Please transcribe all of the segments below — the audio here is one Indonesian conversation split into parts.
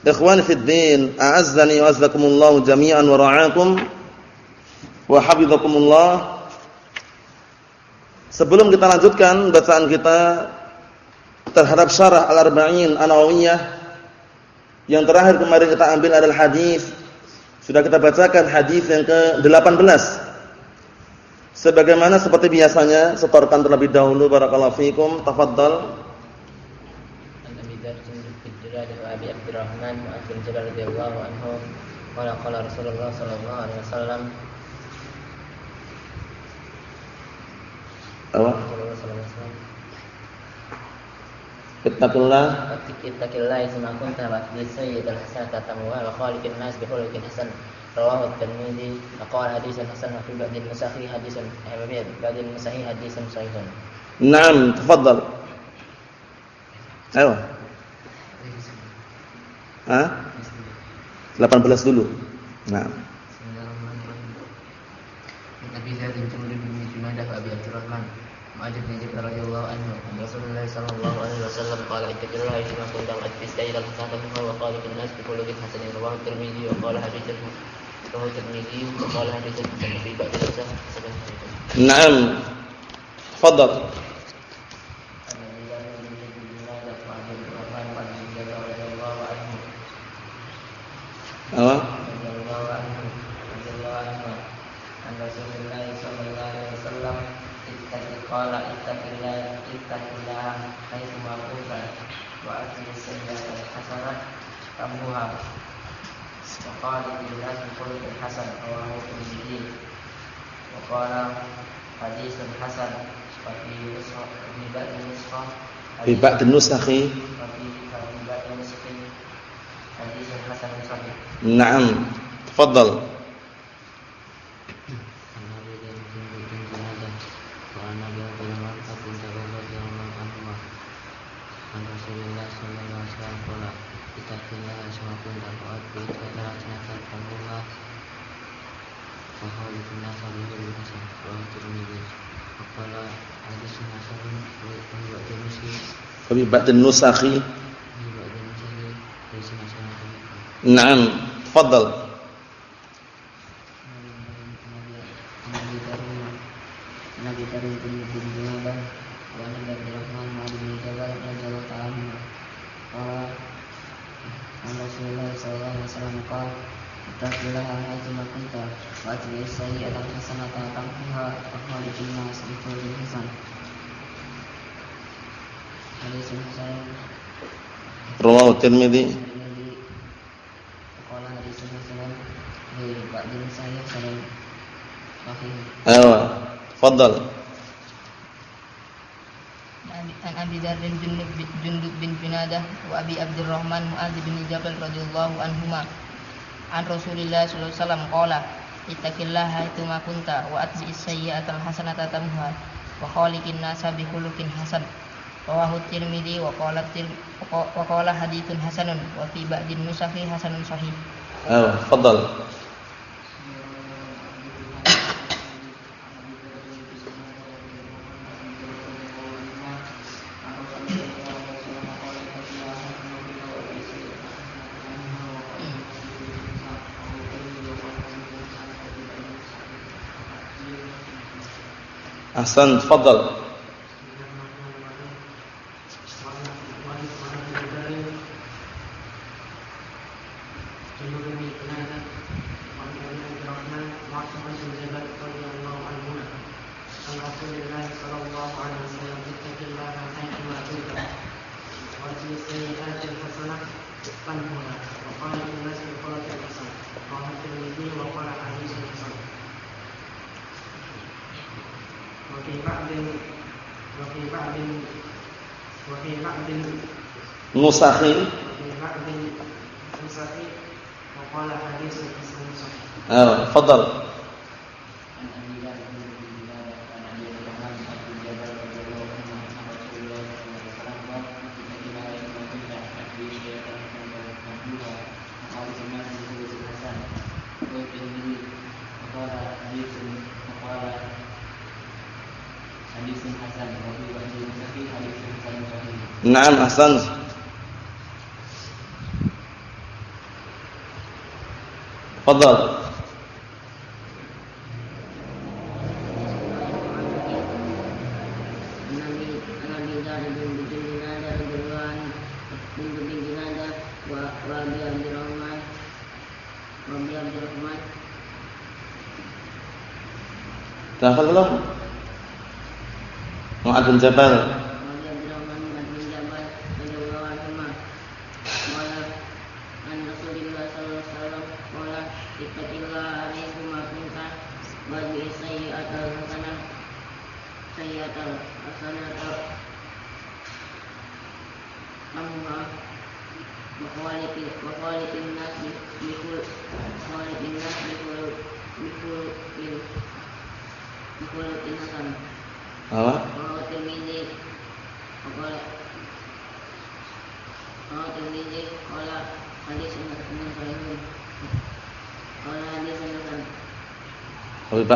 Ikhwani fid din, a'azzani wa azzakumullah jami'an wa ra'akum wa hafizakumullah. Sebelum kita lanjutkan bacaan kita terhadap syarah Al-Arba'in An-Nawawiyah yang terakhir kemarin kita ambil adalah hadis sudah kita bacakan hadis yang ke-18. Sebagaimana seperti biasanya, setorkan terlebih dahulu barakallahu fikum, tafadhal. Abdurrahman bin Jabal radhiyallahu anhu qala qala Rasulullah sallallahu alaihi wasallam. Apa? Ittaqillah. Ittaqillah isma kunta wa bi sayyidil hasanata tamwa wa khaliqin nas bi khuluqin hasan. Fi ba'd al-musahih haditsan eh ba'd al-musahih haditsan sahihun. Naam, tafadhal. Hah? 18 dulu. Nah. Nabi Zaid bin Jumri bin Junadah wa Abi Abdurrahman Mu'adzib bin Jabal radhiyallahu anhu Rasulullah sallallahu alaihi wasallam qala ittaqillaha kama kuntum qad istayla hasanatan wa khaliqin nas bi khuluqin hasanin rawahu Tirmidzi wa qala haditsan rawahu Tirmidzi wa qala haditsan fi ba'd al-hasan Naam. Tafadhal. Apa? Nas bi khuluqin hasan rawahu Tirmidzi wa qala haditsun hasan wa fi nuskhah fi ba'd nuskhah Fi ba'd nusakhi wa fi ba'd nuskhah haditsun hasan sahih Naam. Tafadhal. Fi ba'd nusakhi Naam. Tafadhal. Nabi Karim bin bin Junadah wa Nabi Abdurrahman Mu'adz bin Jabal radhiyallahu ta'ala. Qala Rasulullah sallallahu alaihi wasallam qala Ittaqillaha haitsu ma kunta wa atbi as-sayyi'ata hasanata tamhuha wa khaliqin nas bi khuluqin hasan. Hadis hasan Rawahu Tirmidzi. Tirmidzi qala hadis hasan bi ba'din sahih sahih sahih. Fadl. An Abi Dzar bin Jundub bin Junadah wa Abi Abdurrahman Muaz bin Jabal radhiyallahu anhuma an Rasulillah sallallahu alaihi wasallam qala ittaqillaha haitsuma kunta wa atbi'is sayyi'atal hasanata tamha wa khaliqin nasa bi khuluqin hasan rawahu Tirmidzi wa qala wa qala haditsun hasanun wa fi ba'din nusahi hasanun sahih. Ah, faddal. Ahsan, tafadhal. مستخيل آه تفضل. نعم أحسنت. Fadal. Dahal belum? Mu'ad bin Jabal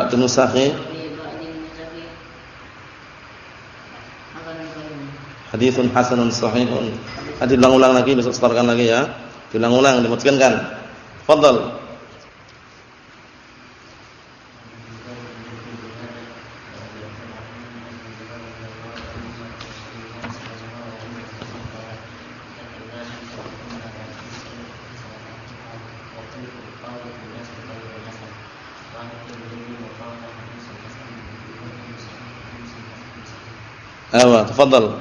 Wa ba'du nusakhi Hadithun hasanun sahihun. Hadi ulang-ulang lagi besok setorkan lagi ya. Diulang-ulang dimutkan kan. Fadal. أيوة تفضل.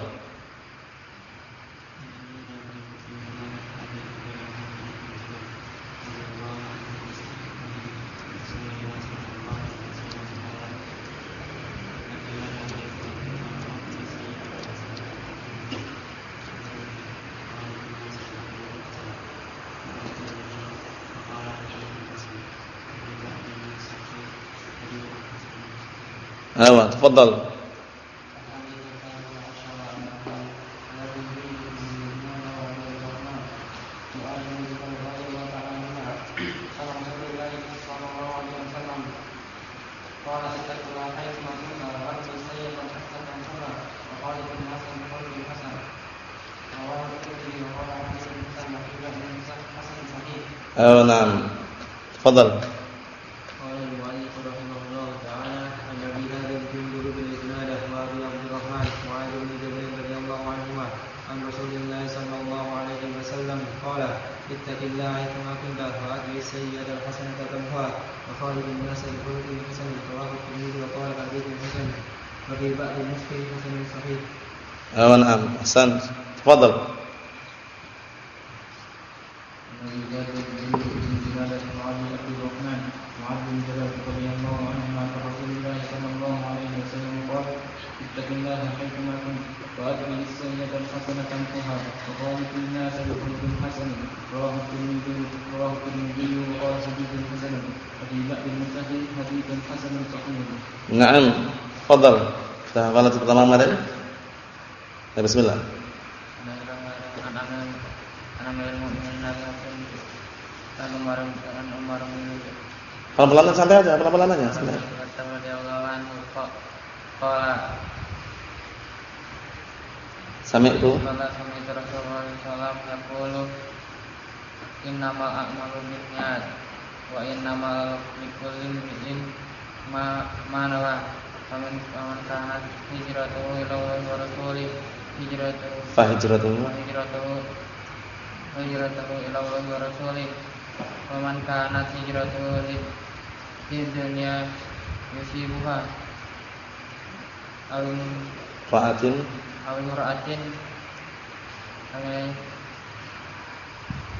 أيوة تفضل. تفضل. قال المؤلف رحمه الله تعالى عن أبي بن عبد الرحمن بن رضي الله عنهما عن رسول الله صلى الله عليه وسلم قال اتق الله حيثما كنت واتبع السيئه الحسنة تمحها وخالق الناس بخلق حسن رواه الترمذي وقال حديث حسن وفي بعض المسلم حسن صحيح. Oh, نعم أحسنت. تفضل. الترمذي رواه الترمذي وقال حديث حسن وفي بعض المسلم حديث حسن صحيح نعم تفضل Sudah hafal pertama kemarin? Ya, bismillah. Pelan-pelan santai aja, pelan-pelan aja. Santai. Sami itu. Innamal a'malu binniyat wa innamal likulli imrin ma ma nawa. Faman faman kanat hijratuhu ila Allah wa rasulih hijratuhu Fa hijratuhu. hijratuhu hijratuhu ila Allah wa rasulih wa man kanat hijratuhu li dunya yusibuha aw Fa'atin aw imra'atin aw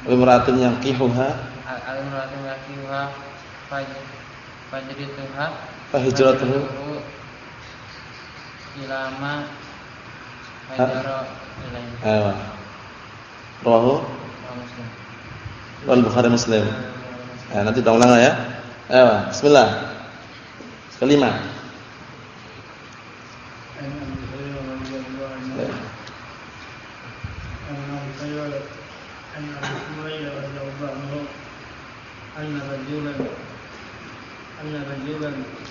Imratin yang kihuha aw imra'atin yakiha faj fajrituha Fa hijratuhu ila ma hajara ilaihi Ayo. Rawahu Wa muslim Wal Bukhari Muslim. Ya, nanti kita ulang ya. Ayo, bismillah. Kelima. أن أبي هريرة رضي الله عنه أن رجلا أن رجلا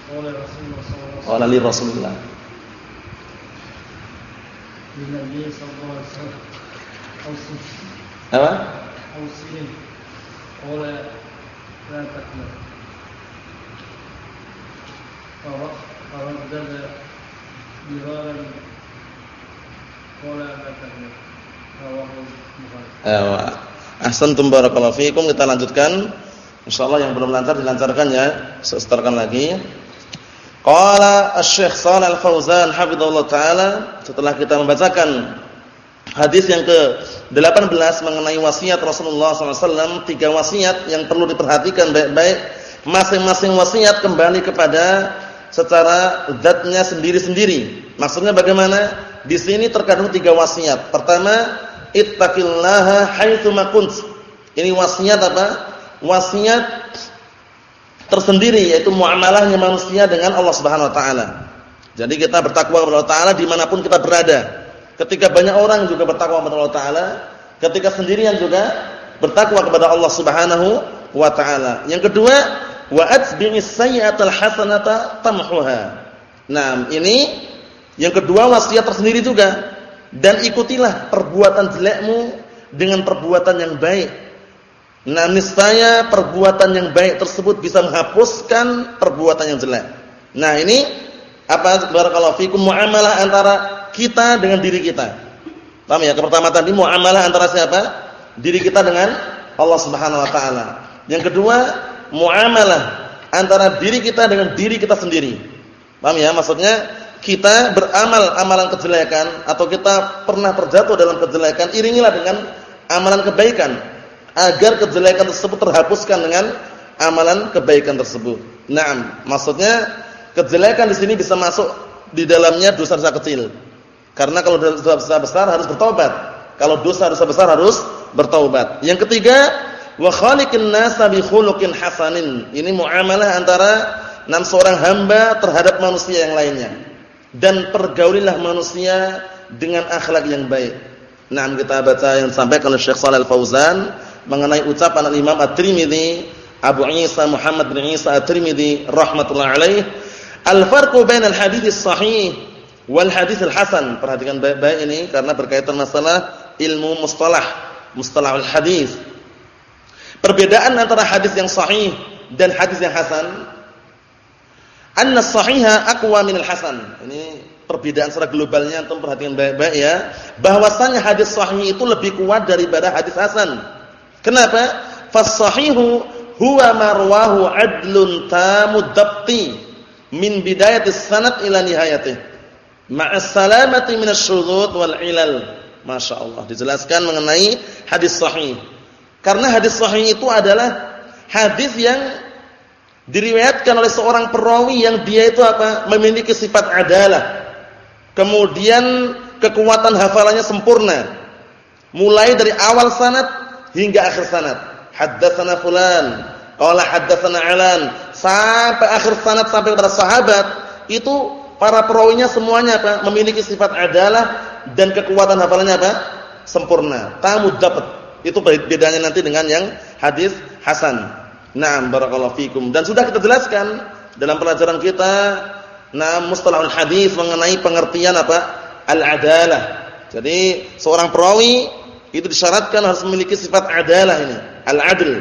قال رسول الله صلى الله عليه وسلم قال لرسول الله. للنبي صلى الله عليه وسلم. أوصي أه؟ قال لا تقلق. فردد مرارا. قال لا تقلق. Ahsantum barakallahu fiikum. Kita lanjutkan. Insyaallah yang belum lancar dilancarkan ya. Seteruskan lagi. Qala Asy-Syaikh Shalal Al-Fauzan hafizallahu taala setelah kita membacakan hadis yang ke-18 mengenai wasiat Rasulullah SAW, tiga wasiat yang perlu diperhatikan baik-baik. Masing-masing wasiat kembali kepada secara zatnya sendiri-sendiri. Maksudnya bagaimana? Di sini terkandung tiga wasiat. Pertama, ittaqillaha haitsu kunt. Ini wasiat apa? Wasiat tersendiri yaitu muamalahnya manusia dengan Allah Subhanahu wa taala. Jadi kita bertakwa kepada Allah taala di mana pun kita berada. Ketika banyak orang juga bertakwa kepada Allah taala, ketika sendirian juga bertakwa kepada Allah Subhanahu wa taala. Yang kedua, wa atbi'is sayyi'atal hasanata tamhuha. Nah, ini yang kedua wasiat tersendiri juga. Dan ikutilah perbuatan jelekmu dengan perbuatan yang baik Nah, niscaya perbuatan yang baik tersebut bisa menghapuskan perbuatan yang jelek. Nah, ini apa barakallahu fikum muamalah antara kita dengan diri kita. Paham ya? Pertama tadi muamalah antara siapa? Diri kita dengan Allah Subhanahu wa taala. Yang kedua, muamalah antara diri kita dengan diri kita sendiri. Paham ya? Maksudnya kita beramal amalan kejelekan atau kita pernah terjatuh dalam kejelekan, iringilah dengan amalan kebaikan agar kejelekan tersebut terhapuskan dengan amalan kebaikan tersebut. Naam, maksudnya kejelekan di sini bisa masuk di dalamnya dosa-dosa kecil. Karena kalau dosa besar harus bertobat. Kalau dosa-dosa besar harus bertobat. Yang ketiga, wa khaliqin nasa bi khuluqin hasanin. Ini muamalah antara enam seorang hamba terhadap manusia yang lainnya. Dan pergaulilah manusia dengan akhlak yang baik. Nah, kita baca yang disampaikan oleh Syekh Shalal Fauzan mengenai ucapan Imam At-Tirmidzi Abu Isa Muhammad bin Isa At-Tirmidzi rahimatullah alaih. Al-farqu bainal hadits sahih wal hadits al-hasan perhatikan baik-baik ini karena berkaitan masalah ilmu mustalah mustalahul hadis perbedaan antara hadis yang sahih dan hadis yang hasan anna sahiha aqwa minal hasan ini perbedaan secara globalnya antum perhatikan baik-baik ya bahwasanya hadis sahih itu lebih kuat daripada hadis hasan Kenapa? Fasahihu huwa marwahu adlun tamud dabti min bidayatis sanad ila nihayatih. Ma'as salamati minasyudud wal ilal. Masya Allah. Dijelaskan mengenai hadis sahih. Karena hadis sahih itu adalah hadis yang diriwayatkan oleh seorang perawi yang dia itu apa? Memiliki sifat adalah. Kemudian kekuatan hafalannya sempurna. Mulai dari awal sanad hingga akhir sanad. Haddatsana fulan, qala haddatsana alan, sampai akhir sanad sampai kepada sahabat, itu para perawinya semuanya apa? memiliki sifat adalah dan kekuatan hafalannya apa? sempurna. Tamu dapat. Itu bedanya nanti dengan yang hadis hasan. Naam barakallahu fikum. Dan sudah kita jelaskan dalam pelajaran kita nah mustalahul hadis mengenai pengertian apa? Al-adalah. Jadi seorang perawi itu disyaratkan harus memiliki sifat adalah ini, al-adl.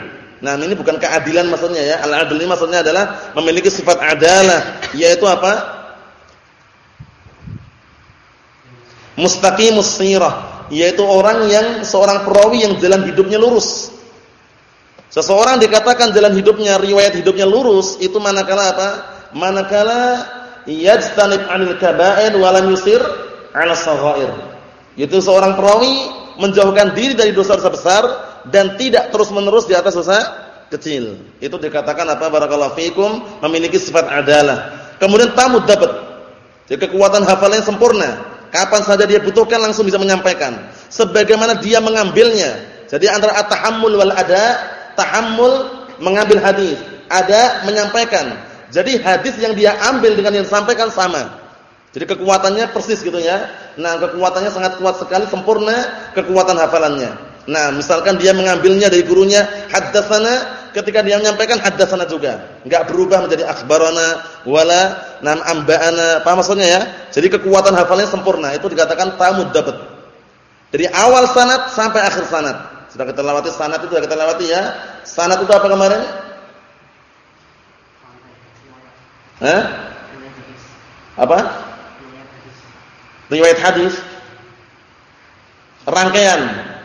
Nah, ini bukan keadilan maksudnya ya. Al-adl ini maksudnya adalah memiliki sifat adalah, yaitu apa? Mustaqimus sirah, yaitu orang yang seorang perawi yang jalan hidupnya lurus. Seseorang dikatakan jalan hidupnya, riwayat hidupnya lurus, itu manakala apa? Manakala yajtanib 'anil kaba'ir wa lam yusir 'ala saghair. Itu seorang perawi menjauhkan diri dari dosa-dosa besar dan tidak terus-menerus di atas dosa kecil. Itu dikatakan apa barakallahu fikum memiliki sifat adalah. Kemudian tamu dapat. Jadi kekuatan hafalannya sempurna. Kapan saja dia butuhkan langsung bisa menyampaikan sebagaimana dia mengambilnya. Jadi antara at-tahammul wal ada, tahammul mengambil hadis, ada menyampaikan. Jadi hadis yang dia ambil dengan yang disampaikan sama. Jadi kekuatannya persis gitu ya. Nah, kekuatannya sangat kuat sekali, sempurna kekuatan hafalannya. Nah, misalkan dia mengambilnya dari gurunya haddatsana, ketika dia menyampaikan haddatsana juga. Enggak berubah menjadi akhbarana wala nam amba'ana. Apa maksudnya ya? Jadi kekuatan hafalannya sempurna. Itu dikatakan tamud dapat. Dari awal sanad sampai akhir sanad. Sudah kita lewati sanad itu sudah kita lewati ya. Sanad itu apa kemarin? Hah? Apa? Riwayat hadis. Rangkaian,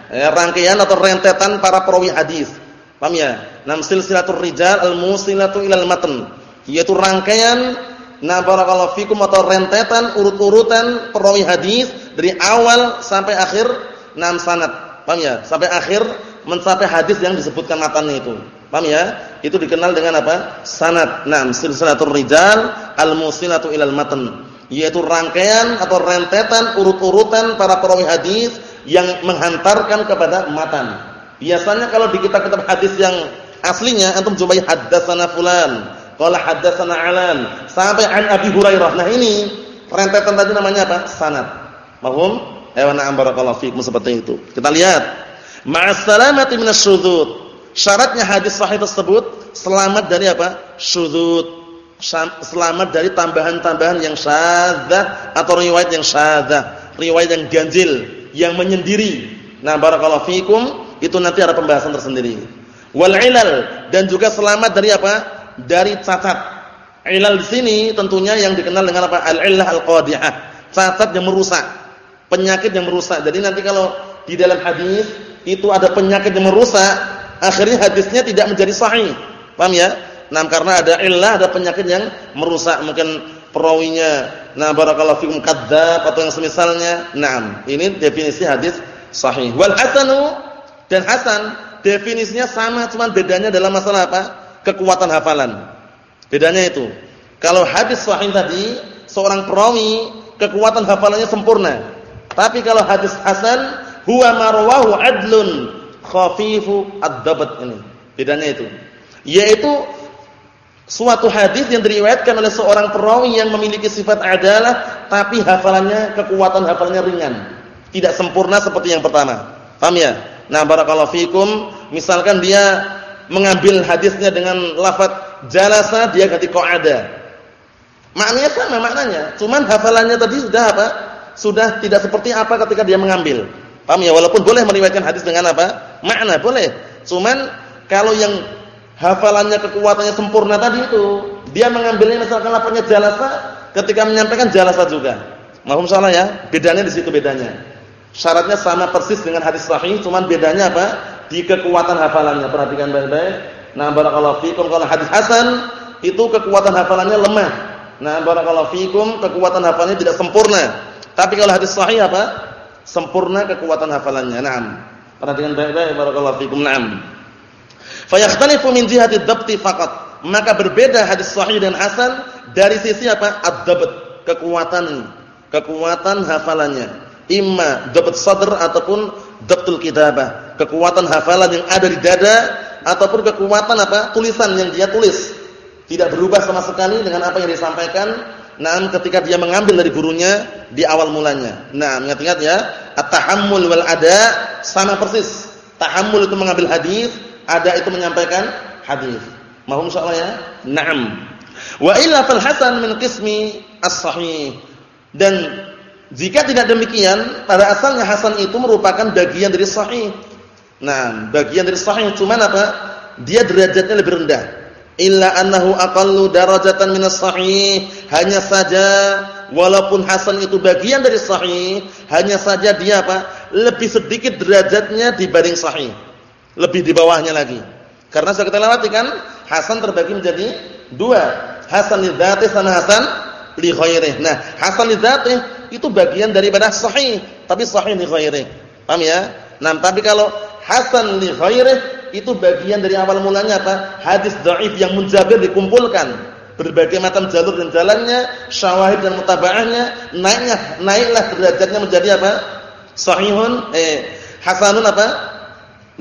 ya, rangkaian atau rentetan para perawi hadis. Paham ya? Nam silsilatur rijal al-musilatu ilal matan, yaitu rangkaian nah barakallahu fikum atau rentetan urut-urutan perawi hadis dari awal sampai akhir enam sanad. Paham ya? Sampai akhir mencapai hadis yang disebutkan matanya itu. Paham ya? Itu dikenal dengan apa? Sanad. Naam, silsilatul rijal al-musilatu ilal matan, yaitu rangkaian atau rentetan urut-urutan para perawi hadis yang menghantarkan kepada matan. Biasanya kalau di kitab-kitab hadis yang aslinya antum jumpai haddatsana fulan, qala haddatsana alan, sampai an Abi Hurairah. Nah, ini rentetan tadi namanya apa? Sanad. Mahum? Ayo na'am barakallahu fiikum seperti itu. Kita lihat. Ma'as salamati minasyudzud Syaratnya hadis sahih tersebut selamat dari apa? Syudzud. Selamat dari tambahan-tambahan yang syadzah atau riwayat yang syadzah, riwayat yang ganjil, yang menyendiri. Nah, barakallahu fikum, itu nanti ada pembahasan tersendiri. Wal ilal dan juga selamat dari apa? Dari cacat. Ilal di sini tentunya yang dikenal dengan apa? Al-illah al-qadhi'ah. Cacat yang merusak. Penyakit yang merusak. Jadi nanti kalau di dalam hadis itu ada penyakit yang merusak, akhirnya hadisnya tidak menjadi sahih. Paham ya? Nah, karena ada illah, ada penyakit yang merusak mungkin perawinya. Nah, barakallahu fikum kadzdzab atau yang semisalnya. Naam, ini definisi hadis sahih. Wal hasanu dan hasan definisinya sama, cuma bedanya dalam masalah apa? Kekuatan hafalan. Bedanya itu. Kalau hadis sahih tadi, seorang perawi kekuatan hafalannya sempurna. Tapi kalau hadis hasan, huwa marwahu adlun khafifu ad-dabt ini. Bedanya itu. Yaitu suatu hadis yang diriwayatkan oleh seorang perawi yang memiliki sifat adalah tapi hafalannya kekuatan hafalannya ringan. Tidak sempurna seperti yang pertama. Paham ya? Nah, barakallahu fikum, misalkan dia mengambil hadisnya dengan lafaz jalasa dia ganti qa'ada. Maknanya sama maknanya, cuman hafalannya tadi sudah apa? Sudah tidak seperti apa ketika dia mengambil. Paham ya? Walaupun boleh meriwayatkan hadis dengan apa? makna boleh. Cuman kalau yang hafalannya kekuatannya sempurna tadi itu, dia mengambilnya misalkan lapangnya jalasa, ketika menyampaikan jalasa juga. Mahum salah ya? Bedanya di situ bedanya. Syaratnya sama persis dengan hadis sahih, cuman bedanya apa? Di kekuatan hafalannya. Perhatikan baik-baik. Nah, barakallahu fikum kalau hadis hasan itu kekuatan hafalannya lemah. Nah, barakallahu fikum kekuatan hafalannya tidak sempurna. Tapi kalau hadis sahih apa? Sempurna kekuatan hafalannya. Naam. Perhatikan baik-baik barakallahu fikum. Naam. Fayakhtalifu min jihati dhabti faqat. Maka berbeda hadis sahih dan hasan dari sisi apa? Ad-dhabt, kekuatan kekuatan hafalannya. Imma dhabt sadr ataupun dhabtul kitabah. Kekuatan hafalan yang ada di dada ataupun kekuatan apa? tulisan yang dia tulis. Tidak berubah sama sekali dengan apa yang disampaikan Nah, ketika dia mengambil dari gurunya di awal mulanya. Nah, ingat-ingat ya, at-tahammul wal ada sama persis. Tahammul itu mengambil hadis, ada itu menyampaikan hadis. Mahum insyaallah ya? Naam. Wa illa fal hasan min qismi as-sahih. Dan jika tidak demikian, pada asalnya hasan itu merupakan bagian dari sahih. Nah, bagian dari sahih cuman apa? Dia derajatnya lebih rendah illa annahu aqallu darajatan minas sahih. Hanya saja walaupun hasan itu bagian dari sahih hanya saja dia apa lebih sedikit derajatnya dibanding sahih. Lebih di bawahnya lagi. Karena sudah kita lewati kan hasan terbagi menjadi dua. Hasan li dzati sama hasan li ghairihi nah hasan li dzati itu bagian daripada sahih tapi sahih li ghairihi paham ya? Nah tapi kalau hasan li ghairihi itu bagian dari awal mulanya apa? Hadis dhaif yang munjabir dikumpulkan. Berbagai macam jalur dan jalannya, syawahid dan mutabaahnya, naiknya naiklah derajatnya menjadi apa? Sahihun eh hasanun apa?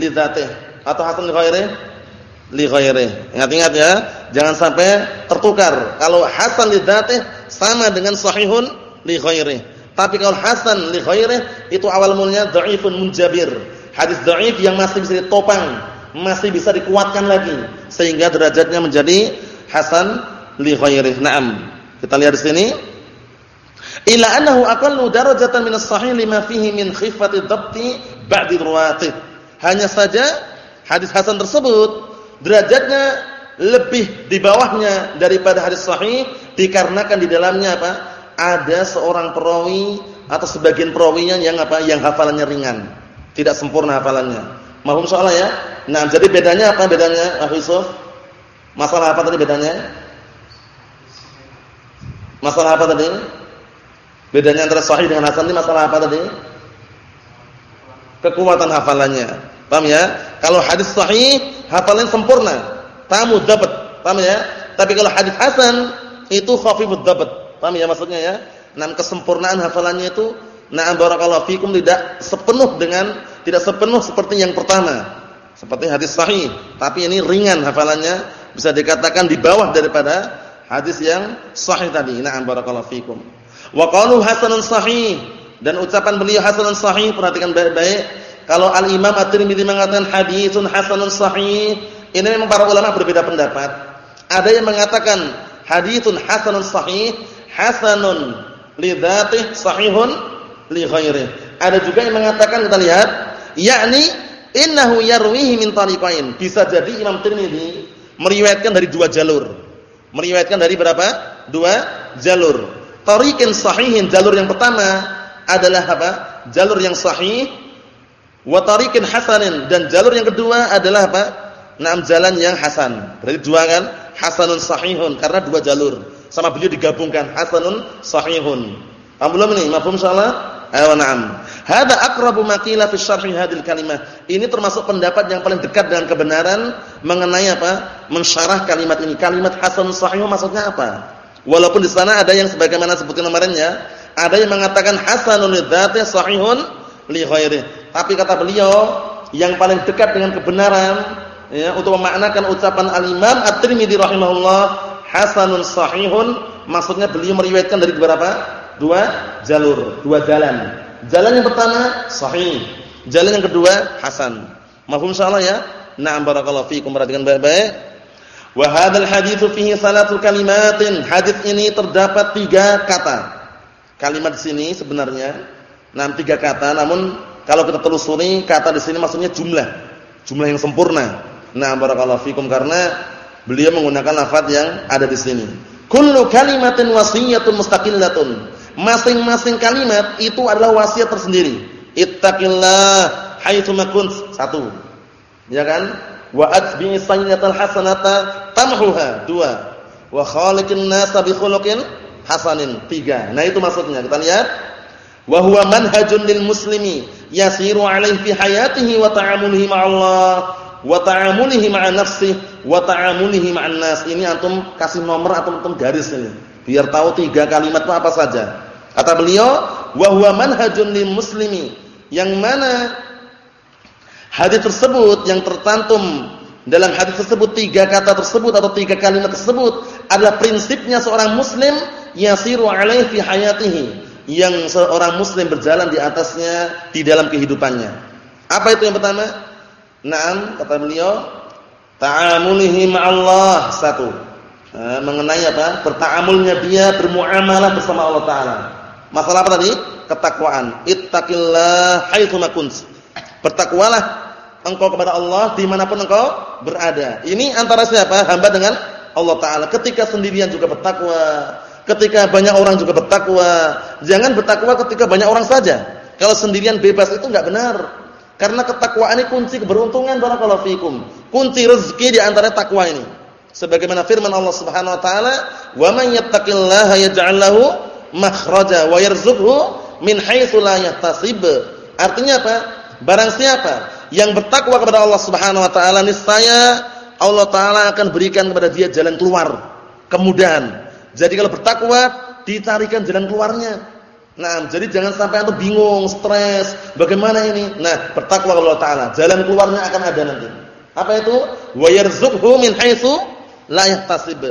Li atau hasan li ghairi? Li ghairi. Ingat-ingat ya. Jangan sampai tertukar. Kalau hasan li sama dengan sahihun li ghairih. Tapi kalau hasan li ghairih itu awal mulanya dhaifun munjabir. Hadis dhaif yang masih bisa ditopang, masih bisa dikuatkan lagi sehingga derajatnya menjadi hasan li ghairih. Naam. Kita lihat di sini. Ila annahu aqallu darajatan min as-sahih lima fihi min khifati dhabti ba'di ruwatih. Hanya saja hadis hasan tersebut derajatnya lebih di bawahnya daripada hadis sahih dikarenakan di dalamnya apa? Ada seorang perawi atau sebagian perawinya yang apa? Yang hafalannya ringan, tidak sempurna hafalannya. Mahum soalnya ya? Nah, jadi bedanya apa bedanya, Pak Yusuf? Masalah apa tadi bedanya? Masalah apa tadi? Bedanya antara sahih dengan hasan ini masalah apa tadi? Kekuatan hafalannya. Paham ya? Kalau hadis sahih, hafalannya sempurna tamu dapat. Paham ya? Tapi kalau hadis hasan itu khafifud dapat. Paham ya maksudnya ya? Nah, kesempurnaan hafalannya itu na'am barakallahu fikum tidak sepenuh dengan tidak sepenuh seperti yang pertama. Seperti hadis sahih, tapi ini ringan hafalannya, bisa dikatakan di bawah daripada hadis yang sahih tadi. Na'am barakallahu fikum. Wa qalu hasanun sahih dan ucapan beliau hasanun sahih perhatikan baik-baik. Kalau Al-Imam At-Tirmidzi mengatakan haditsun hasanun sahih ini memang para ulama berbeda pendapat. Ada yang mengatakan haditsun hasanun sahih, hasanun li sahihun li. Ada juga yang mengatakan kita lihat, yakni innahu yarwihi min tariqain. Bisa jadi Imam Tirmizi meriwayatkan dari dua jalur. Meriwayatkan dari berapa? Dua jalur. Tariqin sahihin, jalur yang pertama adalah apa? Jalur yang sahih. Wa tariqin hasanin dan jalur yang kedua adalah apa? enam jalan yang hasan. Berarti dua kan? Hasanun sahihun karena dua jalur. Sama beliau digabungkan hasanun sahihun. Paham belum ini? Mafhum insyaallah? Ayo na'am. Hada aqrabu ma qila fi syarhi hadil kalimah. Ini termasuk pendapat yang paling dekat dengan kebenaran mengenai apa? Mensyarah kalimat ini. Kalimat hasanun sahihun maksudnya apa? Walaupun di sana ada yang sebagaimana sebutkan kemarin ya, ada yang mengatakan hasanun lidzati sahihun li ghairi. Tapi kata beliau yang paling dekat dengan kebenaran ya untuk memaknakan ucapan al-Imam At-Tirmidzi rahimahullah hasanun sahihun maksudnya beliau meriwayatkan dari beberapa dua jalur dua jalan. Jalan yang pertama sahih. Jalan yang kedua hasan. Mafhum insyaallah ya? Na'am barakallahu fiikum. Perhatikan baik-baik. Wa hadzal haditsu fihi salatu kalimatin. Hadis ini terdapat tiga kata. Kalimat di sini sebenarnya enam tiga kata. Namun kalau kita telusuri kata di sini maksudnya jumlah. Jumlah yang sempurna. Nah, barakallahu fikum karena beliau menggunakan lafaz yang ada di sini. Kullu kalimatin wasiyatun mustaqillatun. Masing-masing kalimat itu adalah wasiat tersendiri. Ittaqillah haitsu ma Satu. Ya kan? Wa atbi'is sayyi'atal hasanata tamhuha. Dua. Wa khaliqin nasa bi khuluqin hasanin. Tiga. Nah, itu maksudnya. Kita lihat. Wa huwa manhajun lil muslimi yasiru alaihi fi hayatihi wa ta'amulihi ma'allah wa ta'amulihi ma'an nafsi wa ta'amulihi ma'an nas. Ini antum kasih nomor atau antum garis ini. Biar tahu tiga kalimat itu apa saja. Kata beliau, wa huwa manhajun lil muslimi. Yang mana hadis tersebut yang tertantum dalam hadis tersebut tiga kata tersebut atau tiga kalimat tersebut adalah prinsipnya seorang muslim yasiru alaihi fi hayatihi yang seorang muslim berjalan di atasnya di dalam kehidupannya. Apa itu yang pertama? Naam kata beliau ta'amulihi ma'allah satu. Nah, mengenai apa? Berta'amulnya dia bermuamalah bersama Allah taala. Masalah apa tadi? Ketakwaan. Ittaqillah haitsu ma Bertakwalah engkau kepada Allah di mana pun engkau berada. Ini antara siapa? Hamba dengan Allah taala. Ketika sendirian juga bertakwa, ketika banyak orang juga bertakwa. Jangan bertakwa ketika banyak orang saja. Kalau sendirian bebas itu enggak benar. Karena ketakwaan ini kunci keberuntungan barakallahu fikum. Kunci rezeki di antara takwa ini. Sebagaimana firman Allah Subhanahu wa taala, "Wa man yattaqillaha yaj'al lahu makhraja wa yarzuqhu min haitsu la yahtasib." Artinya apa? Barang siapa yang bertakwa kepada Allah Subhanahu wa taala niscaya Allah taala akan berikan kepada dia jalan keluar, kemudahan. Jadi kalau bertakwa dicarikan jalan keluarnya. Nah, jadi jangan sampai antum bingung, stres, bagaimana ini? Nah, bertakwa kepada Allah Taala, jalan keluarnya akan ada nanti. Apa itu? Wa yarzuqhu min haitsu la yahtasib.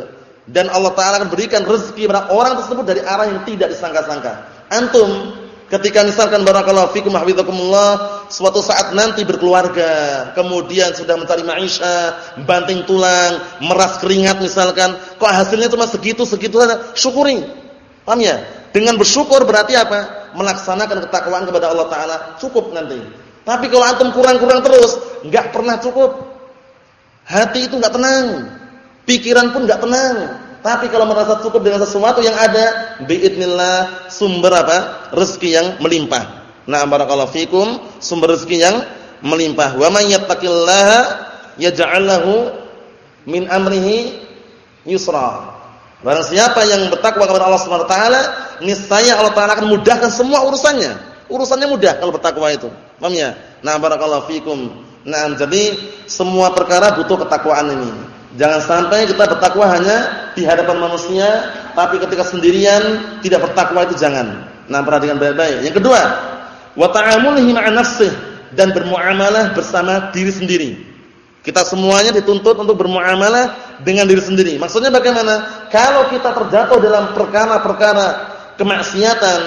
Dan Allah taala akan berikan rezeki kepada orang tersebut dari arah yang tidak disangka-sangka. Antum ketika misalkan barakallahu fikum hafizakumullah suatu saat nanti berkeluarga, kemudian sudah mencari maisha, banting tulang, meras keringat misalkan, kok hasilnya cuma segitu-segitu saja, syukuri. Paham ya? Dengan bersyukur berarti apa? Melaksanakan ketakwaan kepada Allah taala, cukup nanti. Tapi kalau antum kurang-kurang terus, enggak pernah cukup. Hati itu enggak tenang. Pikiran pun enggak tenang. Tapi kalau merasa cukup dengan sesuatu yang ada, biidznillah sumber apa? Rezeki yang melimpah. Nah, barakallahu fikum, sumber rezeki yang melimpah. Wa may yattaqillaha yaj'al min amrihi yusra. Barang siapa yang bertakwa kepada Allah Subhanahu wa taala, niscaya Allah taala akan mudahkan semua urusannya. Urusannya mudah kalau bertakwa itu. Paham ya? Nah, barakallahu fikum. Nah, jadi semua perkara butuh ketakwaan ini. Jangan sampai kita bertakwa hanya di hadapan manusia, tapi ketika sendirian tidak bertakwa itu jangan. Nah, perhatikan baik-baik. Yang kedua, wa ta'amulihi ma'a nafsih dan bermuamalah bersama diri sendiri. Kita semuanya dituntut untuk bermuamalah dengan diri sendiri. Maksudnya bagaimana? Kalau kita terjatuh dalam perkara-perkara kemaksiatan,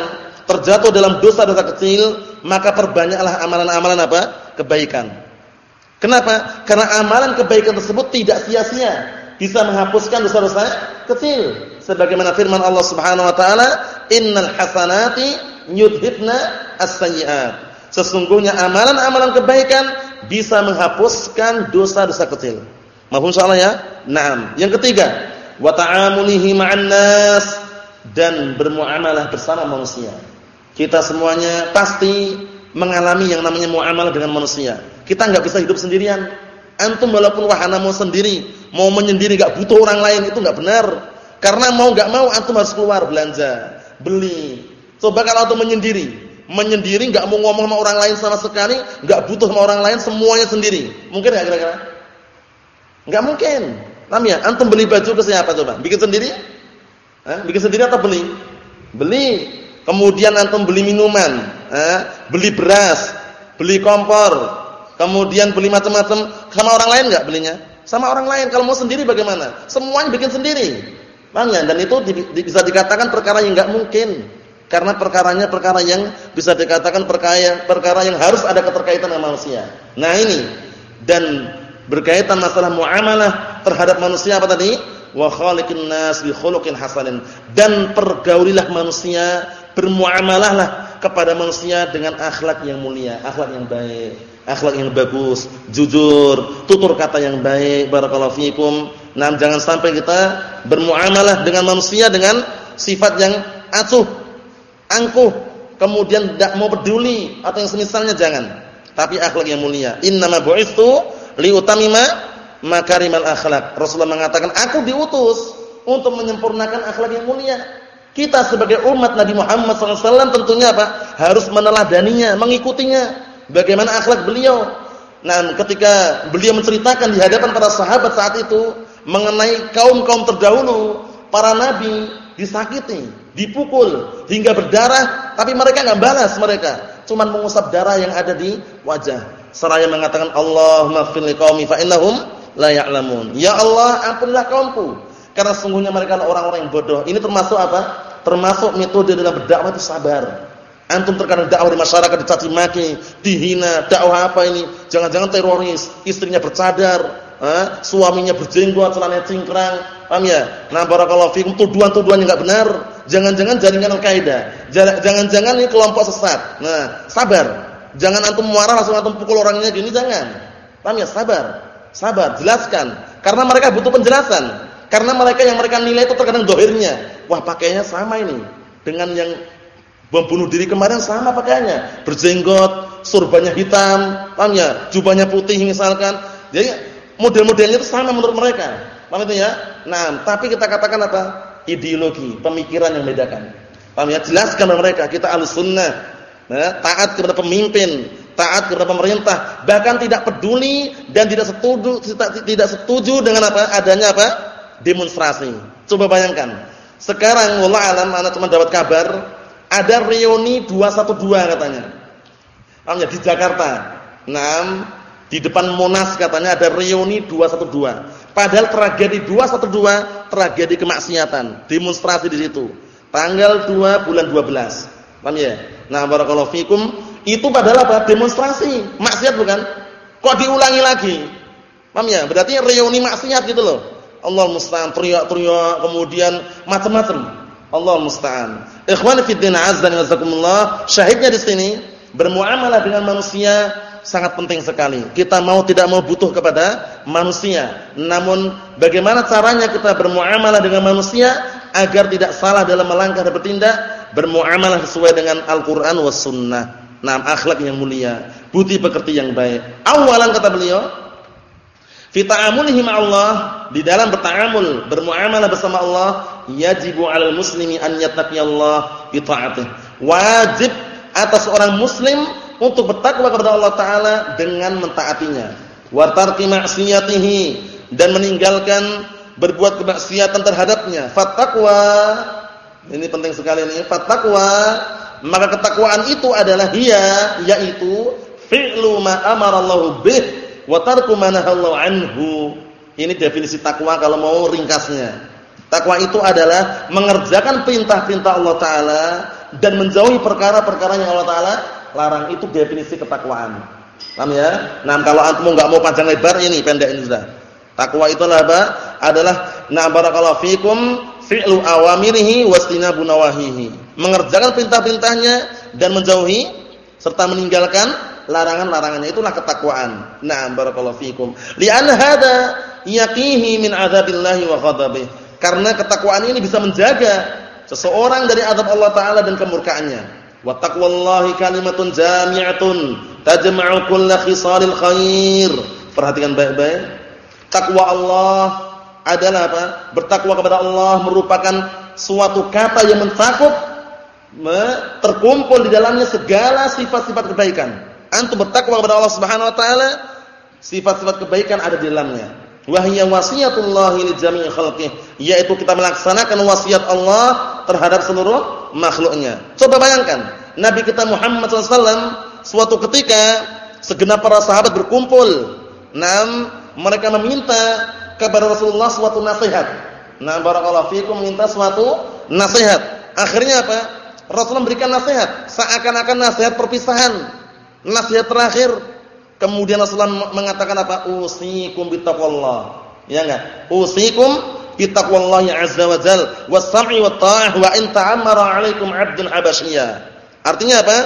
terjatuh dalam dosa-dosa kecil, maka perbanyaklah amalan-amalan apa? kebaikan. Kenapa? Karena amalan kebaikan tersebut tidak sia-sia, bisa menghapuskan dosa-dosa kecil. Sebagaimana firman Allah Subhanahu wa taala, "Innal hasanati yudhibna as-sayyi'at." Sesungguhnya amalan-amalan kebaikan bisa menghapuskan dosa-dosa kecil. Mahfum insyaallah ya? Naam. Yang ketiga, wa ta'amulihi dan bermuamalah bersama manusia. Kita semuanya pasti mengalami yang namanya muamalah dengan manusia. Kita nggak bisa hidup sendirian. Antum walaupun wahana mau sendiri, mau menyendiri nggak butuh orang lain itu nggak benar. Karena mau nggak mau antum harus keluar belanja, beli. Coba kalau antum menyendiri, menyendiri nggak mau ngomong sama orang lain sama sekali, nggak butuh sama orang lain, semuanya sendiri. Mungkin nggak kira-kira? Nggak mungkin. Namanya antum beli baju ke siapa coba? Bikin sendiri? Hah? Bikin sendiri atau beli? Beli. Kemudian antum beli minuman, eh, beli beras, beli kompor, kemudian beli macam-macam sama orang lain enggak belinya? Sama orang lain. Kalau mau sendiri bagaimana? Semuanya bikin sendiri. Paham Dan itu di, di, bisa dikatakan perkara yang enggak mungkin. Karena perkaranya perkara yang bisa dikatakan perkara perkara yang harus ada keterkaitan dengan manusia. Nah, ini dan berkaitan masalah muamalah terhadap manusia apa tadi? Wa khaliqin nas bi khuluqin hasanin. Dan pergaulilah manusia, bermuamalahlah kepada manusia dengan akhlak yang mulia, akhlak yang baik akhlak yang bagus, jujur, tutur kata yang baik, barakallahu fikum. Nah, jangan sampai kita bermuamalah dengan manusia dengan sifat yang acuh, angkuh, kemudian tidak mau peduli atau yang semisalnya jangan. Tapi akhlak yang mulia. Innama bu'istu liutamima makarimal akhlak. Rasulullah mengatakan, "Aku diutus untuk menyempurnakan akhlak yang mulia." Kita sebagai umat Nabi Muhammad SAW tentunya apa? Harus meneladaninya, mengikutinya Bagaimana akhlak beliau? Nah, ketika beliau menceritakan di hadapan para sahabat saat itu mengenai kaum-kaum terdahulu, para nabi disakiti, dipukul hingga berdarah, tapi mereka enggak balas mereka, cuma mengusap darah yang ada di wajah. Seraya mengatakan Allahumma fil qaumi fa la ya'lamun. Ya Allah, ampunilah kaumku karena sungguhnya mereka adalah orang-orang yang bodoh. Ini termasuk apa? Termasuk metode dalam berdakwah itu sabar. Antum terkadang dakwah di masyarakat dicaci maki, dihina, dakwah apa ini? Jangan-jangan teroris, istrinya bercadar, eh? suaminya berjenggot, celananya cingkrang. Paham ya? Nah, barakallahu fikum tuduhan-tuduhan yang enggak benar. Jangan-jangan jaringan Al-Qaeda. Jangan-jangan ini kelompok sesat. Nah, sabar. Jangan antum marah langsung antum pukul orangnya gini jangan. Paham ya? Sabar. Sabar, jelaskan. Karena mereka butuh penjelasan. Karena mereka yang mereka nilai itu terkadang dohirnya. Wah, pakainya sama ini dengan yang Bom bunuh diri kemarin sama pakaiannya, berjenggot, surbannya hitam, paham ya? Jubahnya putih misalkan. Jadi model-modelnya itu sama menurut mereka. Paham itu ya? Nah, tapi kita katakan apa? Ideologi, pemikiran yang membedakan. Paham ya? Jelaskan kepada mereka, kita Ahlussunnah. Nah, taat kepada pemimpin, taat kepada pemerintah, bahkan tidak peduli dan tidak setuju tidak setuju dengan apa? adanya apa? demonstrasi. Coba bayangkan. Sekarang wallah alam anak cuma dapat kabar ada reuni 212 katanya. Paham ya di Jakarta. 6 Di depan Monas katanya ada reuni 212. Padahal tragedi 212 tragedi kemaksiatan, demonstrasi di situ. Tanggal 2 bulan 12. Paham ya? Nah, barakallahu fikum, itu padahal apa? Demonstrasi, maksiat bukan? Kok diulangi lagi? Paham ya? Berarti reuni maksiat gitu loh. Allah musta'an, teriak-teriak, kemudian macam-macam. Allah musta'an. Ikhwan fi din azza wa jazakumullah, syahidnya di sini bermuamalah dengan manusia sangat penting sekali. Kita mau tidak mau butuh kepada manusia. Namun bagaimana caranya kita bermuamalah dengan manusia agar tidak salah dalam melangkah dan bertindak, bermuamalah sesuai dengan Al-Qur'an was sunnah. Nah, akhlak yang mulia, budi pekerti yang baik. Awalan kata beliau, fi ta'amulihi Allah di dalam berta'amul, bermuamalah bersama Allah, yajibu 'alal muslimi an yattaqiyallah bi ta'atih. Wajib atas orang muslim untuk bertakwa kepada Allah taala dengan mentaatinya. Wa tarki dan meninggalkan berbuat kemaksiatan terhadapnya. Fattaqwa ini penting sekali ini. Fattaqwa maka ketakwaan itu adalah dia yaitu fi'lu ma amara Allah bih wa tarku ma nahallahu anhu. Ini definisi takwa kalau mau ringkasnya. Takwa itu adalah mengerjakan perintah-perintah Allah taala dan menjauhi perkara-perkara yang Allah taala larang. Itu definisi ketakwaan. Paham ya? Nah, kalau antum enggak mau panjang lebar ini pendek ini sudah. Takwa itu apa? Adalah na barakallahu fikum fi'lu awamirihi wastinabu nawahihi. Mengerjakan perintah-perintahnya dan menjauhi serta meninggalkan larangan-larangannya itulah ketakwaan. Nah, barakallahu fikum. Li'anna hada yaqihi min adzabillahi wa ghadabihi. Karena ketakwaan ini bisa menjaga seseorang dari azab Allah taala dan kemurkaannya. Wa taqwallahi kalimatun jami'atun tajma'u kulla khisalil khair. Perhatikan baik-baik. Takwa Allah adalah apa? Bertakwa kepada Allah merupakan suatu kata yang mencakup terkumpul di dalamnya segala sifat-sifat kebaikan. Antum bertakwa kepada Allah Subhanahu wa taala, sifat-sifat kebaikan ada di dalamnya. Wahya wasiyatullah li jami'i khalqih, yaitu kita melaksanakan wasiat Allah terhadap seluruh makhluknya. Coba bayangkan, Nabi kita Muhammad SAW suatu ketika segenap para sahabat berkumpul, nam mereka meminta kepada Rasulullah suatu nasihat. Nah, barakallahu fiikum minta suatu nasihat. Akhirnya apa? Rasulullah memberikan nasihat, seakan-akan nasihat perpisahan. Nasihat terakhir Kemudian Rasulullah mengatakan apa? Usikum bittaqwallah. Ya enggak? Usikum bittaqwallahi azza wa jal was-sam'i wat-tha'ah wa in ta'ammara 'alaikum 'abdun habasyiyya. Artinya apa?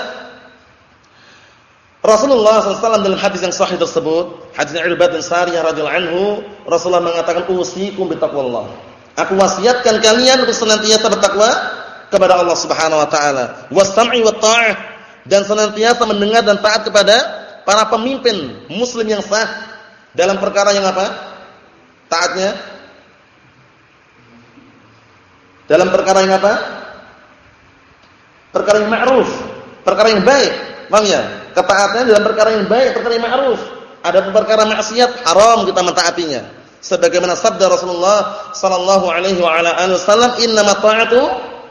Rasulullah SAW dalam hadis yang sahih tersebut, hadis Irbad bin Sariyah radhiyallahu anhu, Rasulullah mengatakan usikum bittaqwallah. Aku wasiatkan kalian untuk senantiasa bertakwa kepada Allah Subhanahu wa taala, was-sam'i wat-tha'ah dan senantiasa mendengar dan taat kepada para pemimpin muslim yang sah dalam perkara yang apa? Taatnya dalam perkara yang apa? Perkara yang ma'ruf, perkara yang baik. Paham ya? Ketaatannya dalam perkara yang baik, perkara yang ma'ruf. Ada perkara maksiat haram kita mentaatinya. Sebagaimana sabda Rasulullah sallallahu alaihi wa ala alihi wasallam, "Innamat ta'atu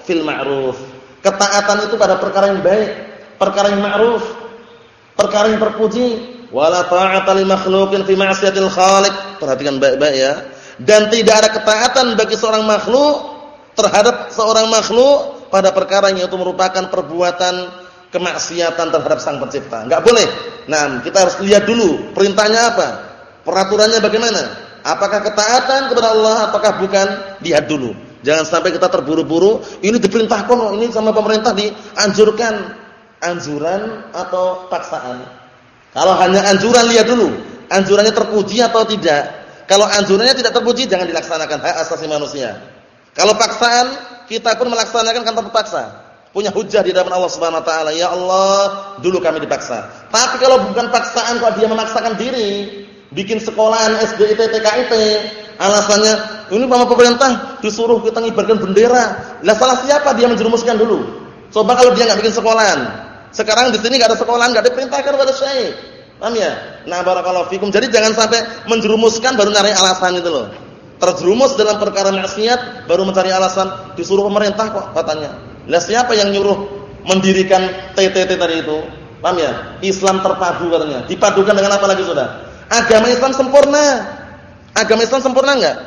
fil ma'ruf." Ketaatan itu pada perkara yang baik, perkara yang ma'ruf perkara yang terpuji. Wala ta'ata li makhluqin fi ma'siyatil khaliq. Perhatikan baik-baik ya. Dan tidak ada ketaatan bagi seorang makhluk terhadap seorang makhluk pada perkara yang itu merupakan perbuatan kemaksiatan terhadap sang pencipta. Enggak boleh. Nah kita harus lihat dulu perintahnya apa peraturannya bagaimana. Apakah ketaatan kepada Allah apakah bukan? Lihat dulu. Jangan sampai kita terburu-buru. Ini diperintahkan ini sama pemerintah dianjurkan anjuran atau paksaan? Kalau hanya anjuran lihat dulu, anjurannya terpuji atau tidak. Kalau anjurannya tidak terpuji jangan dilaksanakan hak asasi manusia. Kalau paksaan kita pun melaksanakan tanpa terpaksa. Punya hujah di hadapan Allah Subhanahu wa taala, ya Allah, dulu kami dipaksa. Tapi kalau bukan paksaan kok dia memaksakan diri, bikin sekolahan SD, IT, TK, IT, alasannya ini sama pemerintah disuruh kita ngibarkan bendera. Lah salah siapa dia menjerumuskan dulu? Coba kalau dia nggak bikin sekolahan, sekarang di sini enggak ada sekolah, enggak diperintahkan pada syekh. Paham ya? Nah, barakallahu fikum. Jadi jangan sampai menjerumuskan baru nyari alasan itu loh. Terjerumus dalam perkara maksiat baru mencari alasan disuruh pemerintah kok katanya. Lah siapa yang nyuruh mendirikan TTT tadi itu? Paham ya? Islam terpadu katanya. Dipadukan dengan apa lagi sudah? Agama Islam sempurna. Agama Islam sempurna enggak?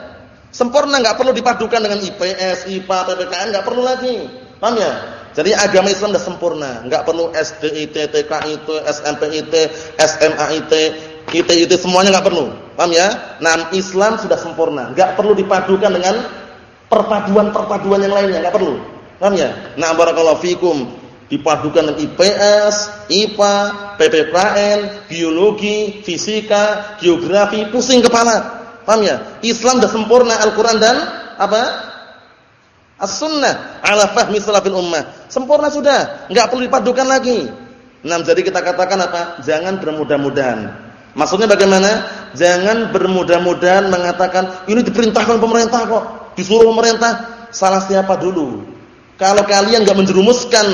Sempurna enggak perlu dipadukan dengan IPS, IPA, PPKN enggak perlu lagi. Paham ya? Jadi agama Islam sudah sempurna, enggak perlu SDIT, TKIT, SMPIT, SMAIT, ITIT semuanya enggak perlu. Paham ya? Nah, Islam sudah sempurna, enggak perlu dipadukan dengan perpaduan-perpaduan yang lainnya, enggak perlu. Paham ya? Nah, barakallahu fikum dipadukan dengan IPS, IPA, PPKN, biologi, fisika, geografi, pusing kepala. Paham ya? Islam sudah sempurna Al-Qur'an dan apa? As-Sunnah ala fahmi salafil ummah. Sempurna sudah, enggak perlu dipadukan lagi. Nah, jadi kita katakan apa? Jangan bermudah-mudahan. Maksudnya bagaimana? Jangan bermudah-mudahan mengatakan ini diperintahkan pemerintah kok, disuruh pemerintah. Salah siapa dulu? Kalau kalian enggak menjerumuskan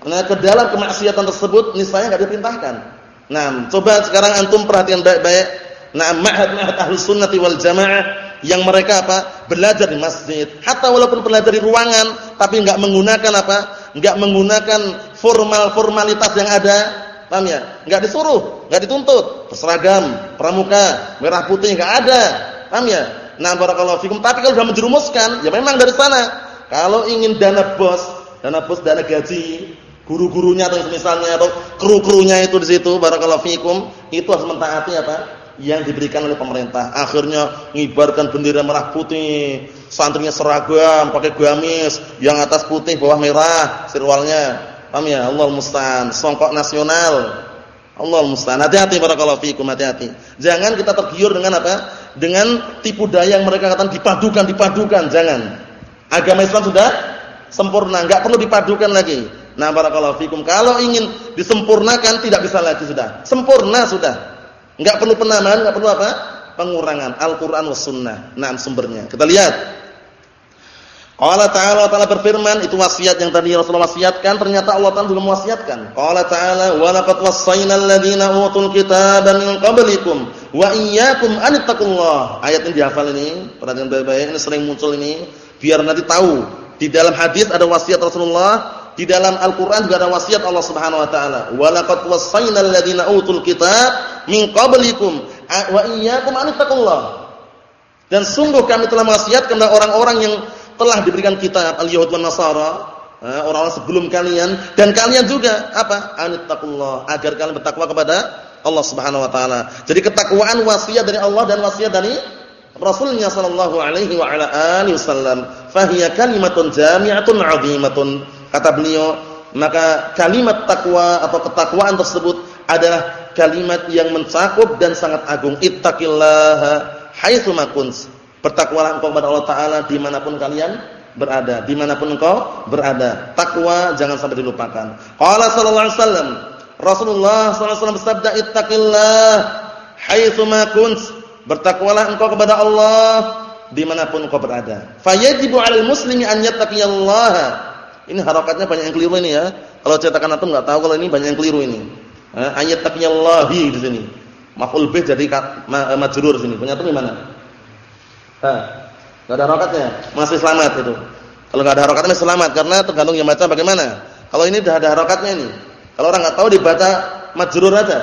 Nah, ke dalam kemaksiatan tersebut niscaya enggak diperintahkan. Nah, coba sekarang antum perhatian baik-baik. Nah, ma'had-ma'had ahlus sunnati wal jamaah yang mereka apa? Belajar di masjid. Hatta walaupun belajar di ruangan, tapi enggak menggunakan apa? Enggak menggunakan formal-formalitas yang ada. Paham ya? Enggak disuruh, enggak dituntut. Berseragam, pramuka, merah putih enggak ada. Paham ya? Nah, barakallahu fikum. Tapi kalau sudah menjerumuskan, ya memang dari sana. Kalau ingin dana bos, dana bos, dana gaji, guru-gurunya atau misalnya atau kru-krunya itu di situ barakallahu fikum itu harus mentaati apa yang diberikan oleh pemerintah. Akhirnya ngibarkan bendera merah putih. Santrinya seragam pakai gamis yang atas putih bawah merah sirwalnya. Paham ya? Allah musta'an. Songkok nasional. Allah musta'an. Hati-hati barakallahu fikum hati-hati. Jangan kita tergiur dengan apa? Dengan tipu daya yang mereka katakan dipadukan dipadukan. Jangan. Agama Islam sudah sempurna enggak perlu dipadukan lagi. Nah, barakallahu fikum. Kalau ingin disempurnakan tidak bisa lagi sudah. Sempurna sudah. Enggak perlu penambahan, enggak perlu apa? Pengurangan. Al-Qur'an was sunnah. Nah, sumbernya. Kita lihat. Allah Ta'ala Ta'ala berfirman, itu wasiat yang tadi Rasulullah wasiatkan, ternyata Allah Ta'ala juga mewasiatkan. Allah Ta'ala, "Wa laqad wassayna alladziina utul kitaba min qablikum wa iyyakum an taqullaha." Ayat ini dihafal ini, perhatian baik-baik, ini sering muncul ini, biar nanti tahu. Di dalam hadis ada wasiat Rasulullah, di dalam Al-Qur'an juga ada wasiat Allah Subhanahu wa taala. Wa laqad wassayna alladziina utul kitab min qablikum wa iyyakum an taqullah. Dan sungguh kami telah mewasiatkan orang-orang yang telah diberikan kitab al-Yahud wan Nasara, orang-orang sebelum kalian dan kalian juga apa? An taqullah, agar kalian bertakwa kepada Allah Subhanahu wa taala. Jadi ketakwaan wasiat dari Allah dan wasiat dari Rasulnya sallallahu alaihi wa ala alihi wasallam. Fahiya kalimatun jami'atun 'azimatun Kata beliau, maka kalimat takwa atau ketakwaan tersebut adalah kalimat yang mencakup dan sangat agung. Ittaqillaha haitsu ma Bertakwalah engkau kepada Allah taala di mana pun kalian berada, di mana pun engkau berada. Takwa jangan sampai dilupakan. Qala sallallahu alaihi wasallam, Rasulullah sallallahu alaihi wasallam bersabda, "Ittaqillah haitsu ma Bertakwalah engkau kepada Allah di mana pun engkau berada. Fayajibu 'alal muslimi an yattaqiyallaha ini harokatnya banyak yang keliru ini ya. Kalau cetakan antum enggak tahu kalau ini banyak yang keliru ini. Eh, ayat taqyallahi di sini. Maf'ul bih jadi ma, majrur sini. Punya tuh gimana? Hah. Enggak ada harokatnya, masih selamat itu. Kalau enggak ada harokatnya selamat karena tergantung yang baca bagaimana. Kalau ini sudah ada harokatnya ini. Kalau orang enggak tahu dibaca majrur aja.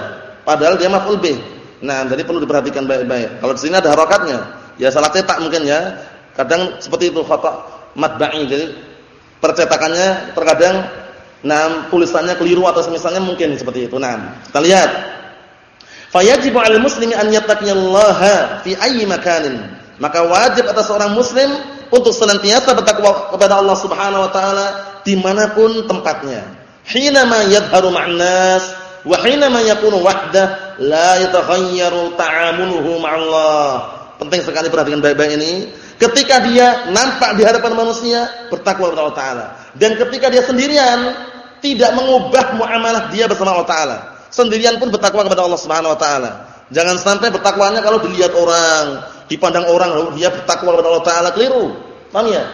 Padahal dia maf'ul bih. Nah, jadi perlu diperhatikan baik-baik. Kalau di sini ada harokatnya, ya salah cetak mungkin ya. Kadang seperti itu khata matba'i. Jadi percetakannya terkadang nah tulisannya keliru atau semisalnya mungkin seperti itu. Nah, kita lihat. Fayajibu 'alal muslimi an yattaqiyallaha fi ayyi makanin. Maka wajib atas seorang muslim untuk senantiasa bertakwa kepada Allah Subhanahu wa taala di mana pun tempatnya. Hinama yadharu ma'an wa hinama yakunu wahdah la yataghayyaru ta'amuluhu ma'allah. Penting sekali perhatikan baik-baik ini Ketika dia nampak di hadapan manusia, bertakwa kepada Allah Taala. Dan ketika dia sendirian, tidak mengubah muamalah dia bersama Allah Taala. Sendirian pun bertakwa kepada Allah Subhanahu Wa Taala. Jangan sampai bertakwanya kalau dilihat orang, dipandang orang, dia bertakwa kepada Allah Taala keliru. Paham ya?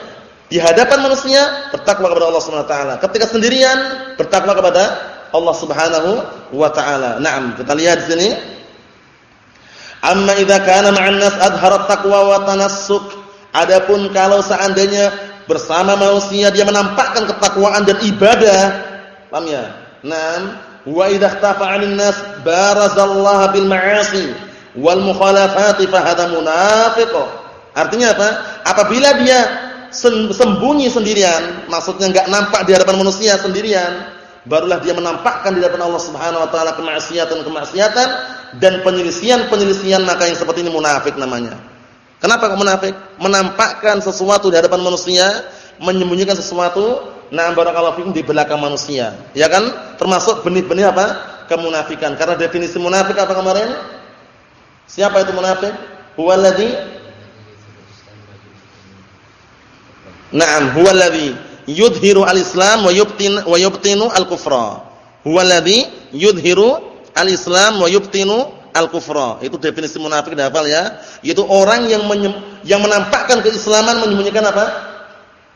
Di hadapan manusia bertakwa kepada Allah Subhanahu Wa Taala. Ketika sendirian bertakwa kepada Allah Subhanahu Wa Taala. Naam, kita lihat di sini. Amma idza kana ma'an nas adhara taqwa wa tanassuk Adapun kalau seandainya bersama manusia dia menampakkan ketakwaan dan ibadah, paham ya? Nah, wa idza ikhtafa 'anil nas barazallaha bil ma'asi wal mukhalafati fa hadha munafiq. Artinya apa? Apabila dia sembunyi sendirian, maksudnya enggak nampak di hadapan manusia sendirian, barulah dia menampakkan di hadapan Allah Subhanahu wa taala kemaksiatan-kemaksiatan dan penyelisihan-penyelisihan maka yang seperti ini munafik namanya. Kenapa kok munafik? Menampakkan sesuatu di hadapan manusia, menyembunyikan sesuatu nah barakallahu fikum di belakang manusia. Ya kan? Termasuk benih-benih apa? kemunafikan. Karena definisi munafik apa kemarin? Siapa itu munafik? Huwallazi Naam, huwallazi yudhiru al-islam wa yubtin wa yubtinu al-kufra. Huwallazi yudhiru al-islam wa yubtinu al-kufra. Itu definisi munafik hafal ya. Yaitu orang yang yang menampakkan keislaman menyembunyikan apa?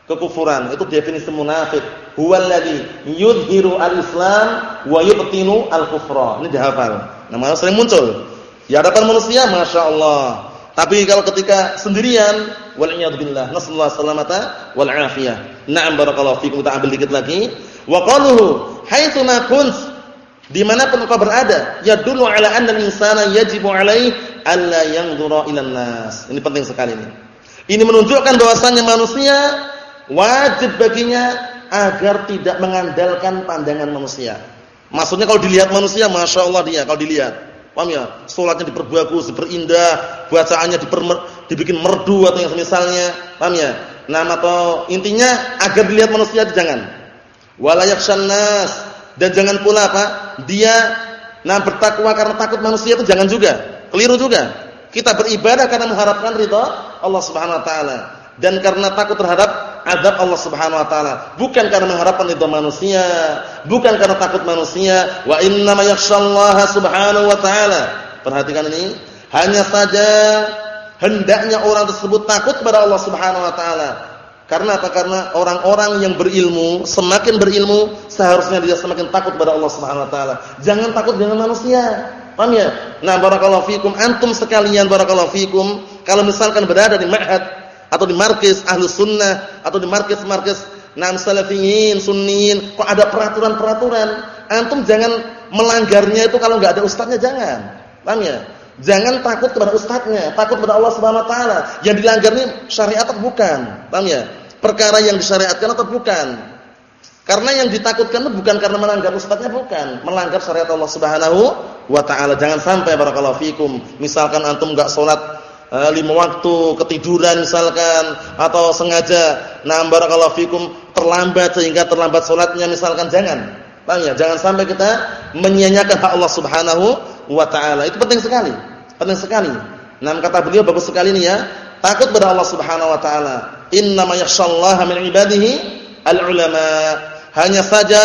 kekufuran. Itu definisi munafik. Huwallazi yudhiru al-islam wa yubtinu al-kufra. Ini dihafal. Namanya sering muncul. Di hadapan manusia Masya Allah tapi kalau ketika sendirian, wal billah, nasallahu salamata wal afiyah. Na'am barakallahu fikum, kita ambil dikit lagi. Wa qaluhu haitsu ma di mana pun engkau berada, yadullu ala anna al-insana yajibu alaihi alla yanzura ila nas. Ini penting sekali ini. Ini menunjukkan bahwasannya manusia wajib baginya agar tidak mengandalkan pandangan manusia. Maksudnya kalau dilihat manusia, masya Allah dia kalau dilihat Paham ya? Salatnya diperbagus, diperindah, bacaannya dipermer, dibikin merdu atau yang semisalnya. Paham ya? Nah, atau intinya agar dilihat manusia jangan. Wala nas dan jangan pula apa? Dia nah bertakwa karena takut manusia itu jangan juga. Keliru juga. Kita beribadah karena mengharapkan ridha Allah Subhanahu wa taala dan karena takut terhadap azab Allah Subhanahu wa taala, bukan karena mengharapkan ridha manusia, bukan karena takut manusia, wa inna ma yakhshallaha subhanahu wa taala. Perhatikan ini, hanya saja hendaknya orang tersebut takut kepada Allah Subhanahu wa taala. Karena apa? Karena orang-orang yang berilmu, semakin berilmu, seharusnya dia semakin takut kepada Allah Subhanahu wa taala. Jangan takut dengan manusia. Paham ya? Nah, barakallahu fikum, antum sekalian barakallahu fikum, kalau misalkan berada di ma'had atau di markis ahlus sunnah atau di markis-markis nam salafiyin, sunniyin, kok ada peraturan-peraturan, antum jangan melanggarnya itu kalau nggak ada ustadznya jangan. Paham ya? Jangan takut kepada ustadznya, takut kepada Allah Subhanahu wa taala. Yang dilanggar ini syariat bukan? Paham ya? Perkara yang disyariatkan atau bukan? Karena yang ditakutkan bukan karena melanggar ustadznya bukan, melanggar syariat Allah Subhanahu wa taala. Jangan sampai barakallahu fikum, misalkan antum enggak salat uh, lima waktu ketiduran misalkan atau sengaja nah barakallahu fikum terlambat sehingga terlambat salatnya misalkan jangan. Paham ya? Jangan sampai kita menyia-nyiakan hak Allah Subhanahu wa taala. Itu penting sekali. Penting sekali. Nah, kata beliau bagus sekali ini ya. Takut kepada Allah Subhanahu wa taala. Innama yakhshallaha min ibadihi al-ulama. Hanya saja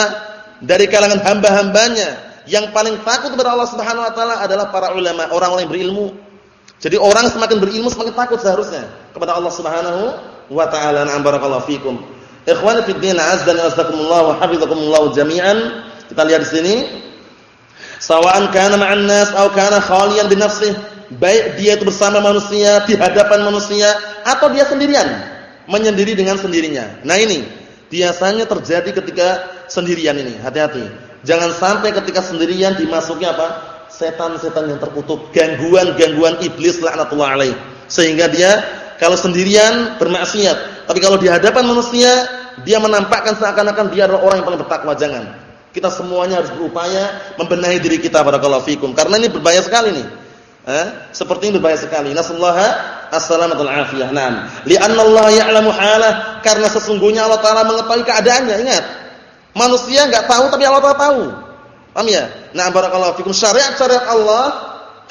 dari kalangan hamba-hambanya yang paling takut kepada Allah Subhanahu wa taala adalah para ulama, orang-orang yang berilmu. Jadi orang semakin berilmu semakin takut seharusnya kepada Allah Subhanahu wa taala. Na'am barakallahu fikum. Ikhwani fid din, azza wa jazakumullah wa hafizakumullah jami'an. Kita lihat di sini. Sawa'an kana ma'an nas aw kana khaliyan bi nafsihi. Baik dia itu bersama manusia, di hadapan manusia atau dia sendirian, menyendiri dengan sendirinya. Nah ini biasanya terjadi ketika sendirian ini. Hati-hati. Jangan sampai ketika sendirian dimasuki apa? setan-setan yang terkutuk, gangguan-gangguan iblis laknatullah alaih. Sehingga dia kalau sendirian bermaksiat, tapi kalau di hadapan manusia dia menampakkan seakan-akan dia adalah orang yang paling bertakwa. Jangan. Kita semuanya harus berupaya membenahi diri kita barakallahu fikum karena ini berbahaya sekali nih. Eh? Seperti ini berbahaya sekali. Nasallaha as-salamatul afiyah. Naam. Li'anna Allah ya'lamu halah karena sesungguhnya Allah taala mengetahui keadaannya. Ingat. Manusia enggak tahu tapi Allah taala tahu. Paham ya? Nah, barakallahu fikum syariat-syariat Allah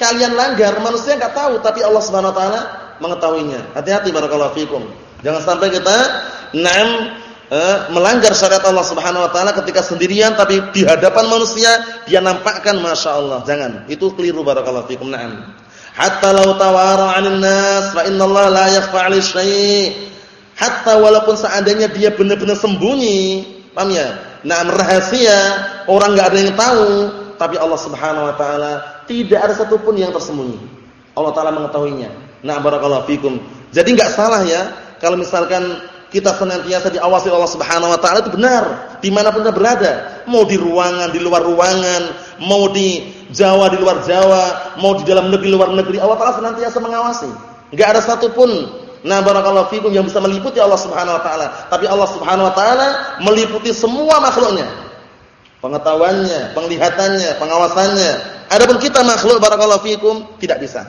kalian langgar, manusia enggak tahu tapi Allah Subhanahu wa taala mengetahuinya. Hati-hati barakallahu fikum. Jangan sampai kita na'am eh, melanggar syariat Allah Subhanahu wa taala ketika sendirian tapi di hadapan manusia dia nampakkan Masya Allah. Jangan. Itu keliru barakallahu fikum. Na'am. Hatta law tawara 'anil nas fa innallaha la yakhfa syai'. Hatta walaupun seandainya dia benar-benar sembunyi, paham ya? Nah, rahasia, orang enggak ada yang tahu, tapi Allah Subhanahu wa taala tidak ada satupun yang tersembunyi. Allah taala mengetahuinya. Nah, barakallahu fikum. Jadi enggak salah ya kalau misalkan kita senantiasa diawasi Allah Subhanahu wa taala itu benar di mana pun kita berada. Mau di ruangan, di luar ruangan, mau di Jawa, di luar Jawa, mau di dalam negeri, luar negeri, Allah Taala senantiasa mengawasi. Enggak ada satupun nah barakallahu fikum yang bisa meliputi Allah Subhanahu wa taala, tapi Allah Subhanahu wa taala meliputi semua makhluknya. Pengetahuannya, penglihatannya, pengawasannya. Adapun kita makhluk barakallahu fikum tidak bisa.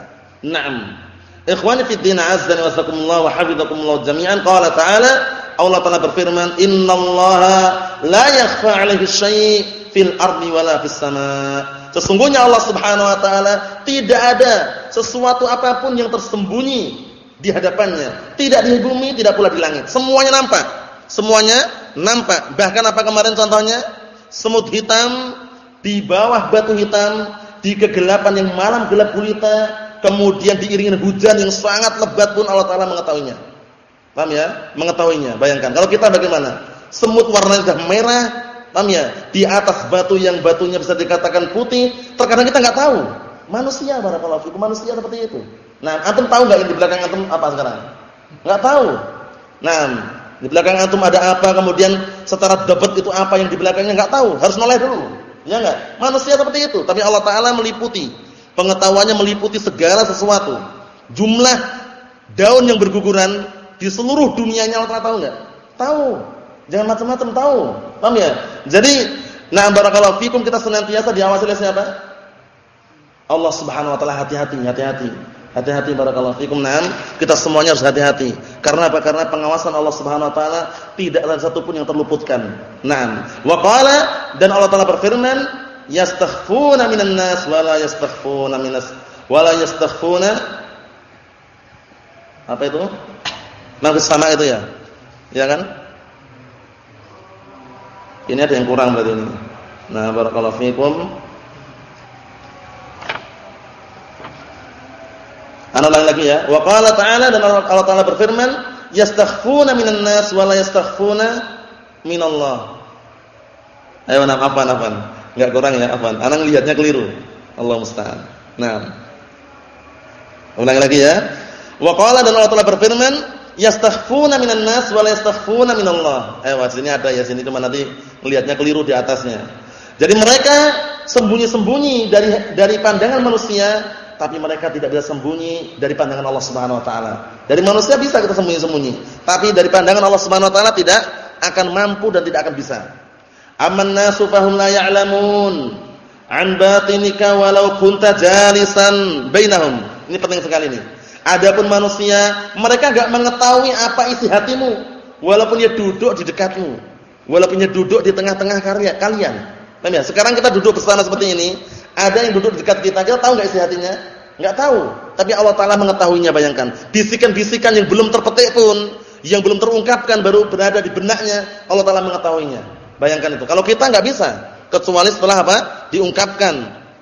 Naam. Ikhwani fi din azza wa jazakumullah wa hafizakumullah jami'an qala ta'ala Allah Taala berfirman innallaha la yakhfa 'alaihi syai' fil ardi wala fis sama' Sesungguhnya Allah Subhanahu wa taala tidak ada sesuatu apa pun yang tersembunyi di hadapannya, tidak di bumi, tidak pula di langit. Semuanya nampak. Semuanya nampak. Bahkan apa kemarin contohnya? Semut hitam di bawah batu hitam di kegelapan yang malam gelap gulita kemudian diiringi hujan yang sangat lebat pun Allah taala mengetahuinya. Paham ya? Mengetahuinya. Bayangkan kalau kita bagaimana? Semut warnanya sudah merah, paham ya? Di atas batu yang batunya bisa dikatakan putih, terkadang kita nggak tahu. Manusia barakallahu fikum, manusia seperti itu. Nah, antum tahu enggak di belakang antum apa sekarang? Enggak tahu. Nah, di belakang antum ada apa, kemudian secara debat itu apa yang di belakangnya enggak tahu, harus noleh dulu. Ya enggak? Manusia seperti itu, tapi Allah taala meliputi Pengetahuannya meliputi segala sesuatu. Jumlah daun yang berguguran di seluruh dunianya Allah tahu enggak? Tahu. Jangan macam-macam tahu. Paham ya? Jadi, nah barakallahu fikum kita senantiasa diawasi oleh siapa? Allah Subhanahu wa taala hati-hati, hati-hati. Hati-hati barakallahu fikum. Naam, kita semuanya harus hati-hati. Karena apa? Karena pengawasan Allah Subhanahu wa taala tidak ada satupun yang terluputkan. Naam. Wa qala dan Allah taala berfirman, yastakhfuna minan nas wala yastakhfuna minas wala yastakhfuna apa itu? Nafis sama itu ya? Ya kan? Ini ada yang kurang berarti ini. Nah, barakallahu fikum. Ana ulang lagi ya. Wa qala ta'ala dan Allah Ta'ala berfirman, yastakhfuna minan nas wala yastakhfuna minallah. Ayo nafan nafan. Enggak kurang ya, afwan. Anak lihatnya keliru. Allah musta'an. Nah. Ulang lagi ya. Wa qala dan Allah Taala berfirman, yastakhfuna minan nas wa la yastakhfuna minallah. Eh, sini ada ya sini cuma nanti melihatnya keliru di atasnya. Jadi mereka sembunyi-sembunyi dari dari pandangan manusia, tapi mereka tidak bisa sembunyi dari pandangan Allah Subhanahu wa taala. Dari manusia bisa kita sembunyi-sembunyi, tapi dari pandangan Allah Subhanahu wa taala tidak akan mampu dan tidak akan bisa. Amman nasu fahum la ya'lamun an batinika walau kunta jalisan bainahum. Ini penting sekali ini. Adapun manusia, mereka enggak mengetahui apa isi hatimu walaupun dia duduk di dekatmu. Walaupun dia duduk di tengah-tengah karya kalian. Paham ya? Sekarang kita duduk bersama seperti ini, ada yang duduk di dekat kita, kita tahu enggak isi hatinya? Enggak tahu. Tapi Allah taala mengetahuinya, bayangkan. Bisikan-bisikan yang belum terpetik pun, yang belum terungkapkan baru berada di benaknya, Allah taala mengetahuinya. Bayangkan itu. Kalau kita nggak bisa, kecuali setelah apa? Diungkapkan,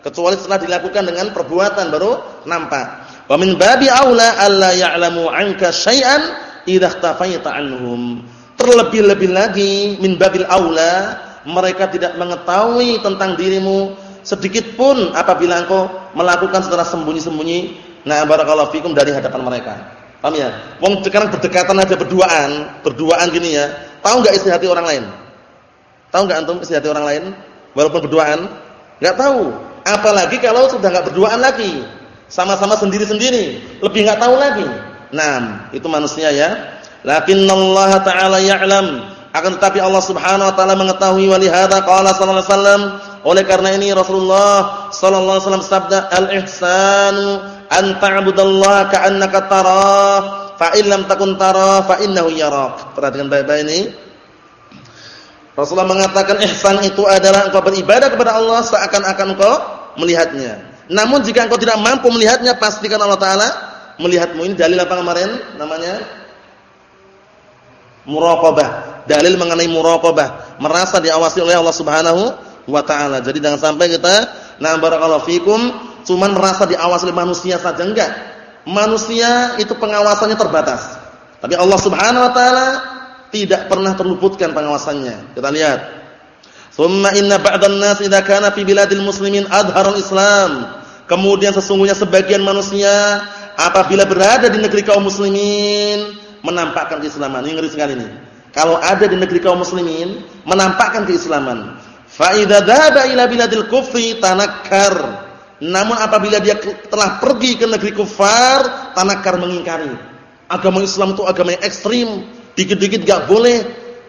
kecuali setelah dilakukan dengan perbuatan baru nampak. Wa min babi aula alla ya'lamu 'anka syai'an idza ikhtafaita 'anhum. Terlebih-lebih lagi min babil aula mereka tidak mengetahui tentang dirimu sedikit pun apabila engkau melakukan secara sembunyi-sembunyi nah barakallahu fikum dari hadapan mereka. Paham ya? Wong sekarang berdekatan aja berduaan, berduaan gini ya. Tahu enggak isi hati orang lain? Tahu enggak antum hati orang lain walaupun berduaan? Enggak tahu. Apalagi kalau sudah enggak berduaan lagi. Sama-sama sendiri-sendiri, lebih enggak tahu lagi. Nah, itu manusia ya. Lakinnallaha ta'ala ya'lam. Akan tetapi Allah Subhanahu wa taala mengetahui wa lihada qala sallallahu alaihi wasallam oleh karena ini Rasulullah sallallahu alaihi wasallam sabda al-ihsanu an ta'budallaha ka'annaka tarah fa in lam takun tarah fa innahu yarak. Perhatikan baik-baik ini. Rasulullah mengatakan ihsan itu adalah engkau beribadah kepada Allah seakan-akan engkau melihatnya. Namun jika engkau tidak mampu melihatnya, pastikan Allah taala melihatmu. Ini dalil apa kemarin namanya? Muraqabah. Dalil mengenai muraqabah, merasa diawasi oleh Allah Subhanahu wa taala. Jadi jangan sampai kita nah barakallahu fikum cuman merasa diawasi oleh manusia saja enggak. Manusia itu pengawasannya terbatas. Tapi Allah Subhanahu wa taala tidak pernah terluputkan pengawasannya. Kita lihat. Thumma inna ba'dan nas idza kana fi biladil muslimin adharul Islam. Kemudian sesungguhnya sebagian manusia apabila berada di negeri kaum muslimin menampakkan keislaman. Ini ngeri sekali ini. Kalau ada di negeri kaum muslimin menampakkan keislaman. Fa idza dhahaba ila biladil kufri tanakkar. Namun apabila dia telah pergi ke negeri kufar, tanakkar mengingkari. Agama Islam itu agama yang ekstrim, dikit-dikit enggak boleh.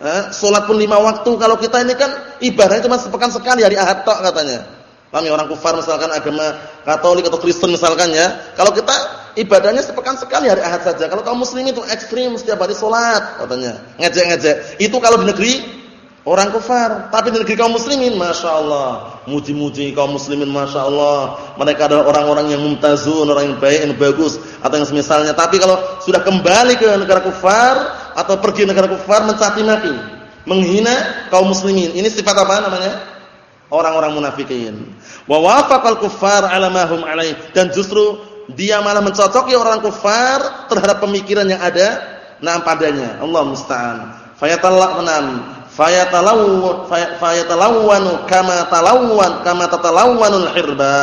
Eh, salat pun lima waktu. Kalau kita ini kan ibadahnya cuma sepekan sekali hari Ahad tok katanya. Paham ya orang kufar misalkan agama Katolik atau Kristen misalkan ya. Kalau kita ibadahnya sepekan sekali hari Ahad saja. Kalau kaum muslim itu ekstrim setiap hari salat katanya. Ngejek-ngejek. Itu kalau di negeri orang kufar, tapi di negeri kaum muslimin Masya Allah, muji-muji kaum muslimin Masya Allah, mereka adalah orang-orang yang mumtazun, orang yang baik, yang bagus atau yang semisalnya. Tapi kalau sudah kembali ke negara kufar atau pergi negara kufar mencaci maki, menghina kaum muslimin. Ini sifat apa namanya? Orang-orang munafikin. Wa wafaqal kuffar ala ma hum alaih dan justru dia malah mencocoki orang kufar terhadap pemikiran yang ada nah padanya. Allah musta'an. Fayatalaqnam fayatalawwan fayatalawwanu kama talawwan kama tatalawwanul hirba.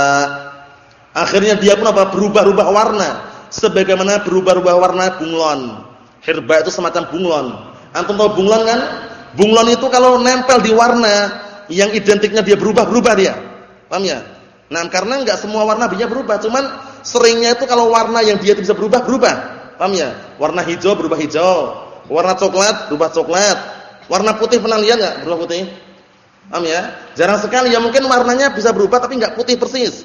Akhirnya dia pun apa? berubah-ubah warna sebagaimana berubah-ubah warna bunglon. Hirba itu semacam bunglon. Antum tahu bunglon kan? Bunglon itu kalau nempel di warna yang identiknya dia berubah-berubah dia. Paham ya? Nah, karena enggak semua warna bisa berubah, cuman Seringnya itu kalau warna yang dia bisa berubah, berubah. Paham ya? Warna hijau berubah hijau, warna coklat berubah coklat, warna putih pernah lihat enggak berubah putih? Paham ya? Jarang sekali ya mungkin warnanya bisa berubah tapi enggak putih persis.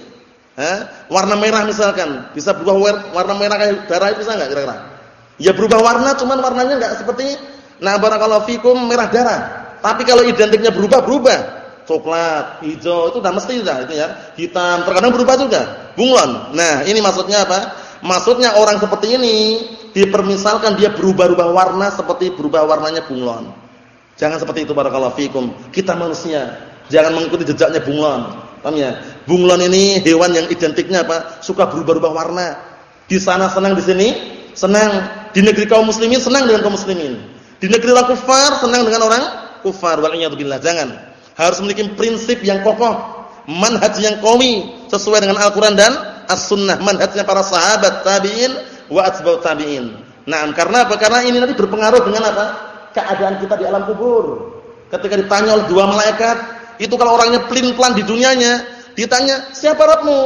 Hah? Warna merah misalkan, bisa berubah warna merah kayak darah bisa enggak kira-kira? Ya berubah warna cuman warnanya enggak seperti nah barakallahu fikum merah darah. Tapi kalau identiknya berubah, berubah coklat, hijau itu udah mesti sudah itu ya. Hitam, terkadang berubah juga. Bunglon. Nah, ini maksudnya apa? Maksudnya orang seperti ini dipermisalkan dia berubah-ubah warna seperti berubah warnanya bunglon. Jangan seperti itu barakallahu fikum. Kita manusia jangan mengikuti jejaknya bunglon. Paham ya? Bunglon ini hewan yang identiknya apa? Suka berubah-ubah warna. Di sana senang, di sini senang. Di negeri kaum muslimin senang dengan kaum muslimin. Di negeri orang kufar senang dengan orang kufar. Waliyadzubillah. Jangan harus memiliki prinsip yang kokoh, manhaj yang qawi sesuai dengan Al-Qur'an dan As-Sunnah, manhajnya para sahabat tabi'in wa atba'ut tabi'in. Nah, karena apa? Karena ini nanti berpengaruh dengan apa? Keadaan kita di alam kubur. Ketika ditanya oleh dua malaikat, itu kalau orangnya pelin-pelan di dunianya, ditanya, "Siapa Rabbmu?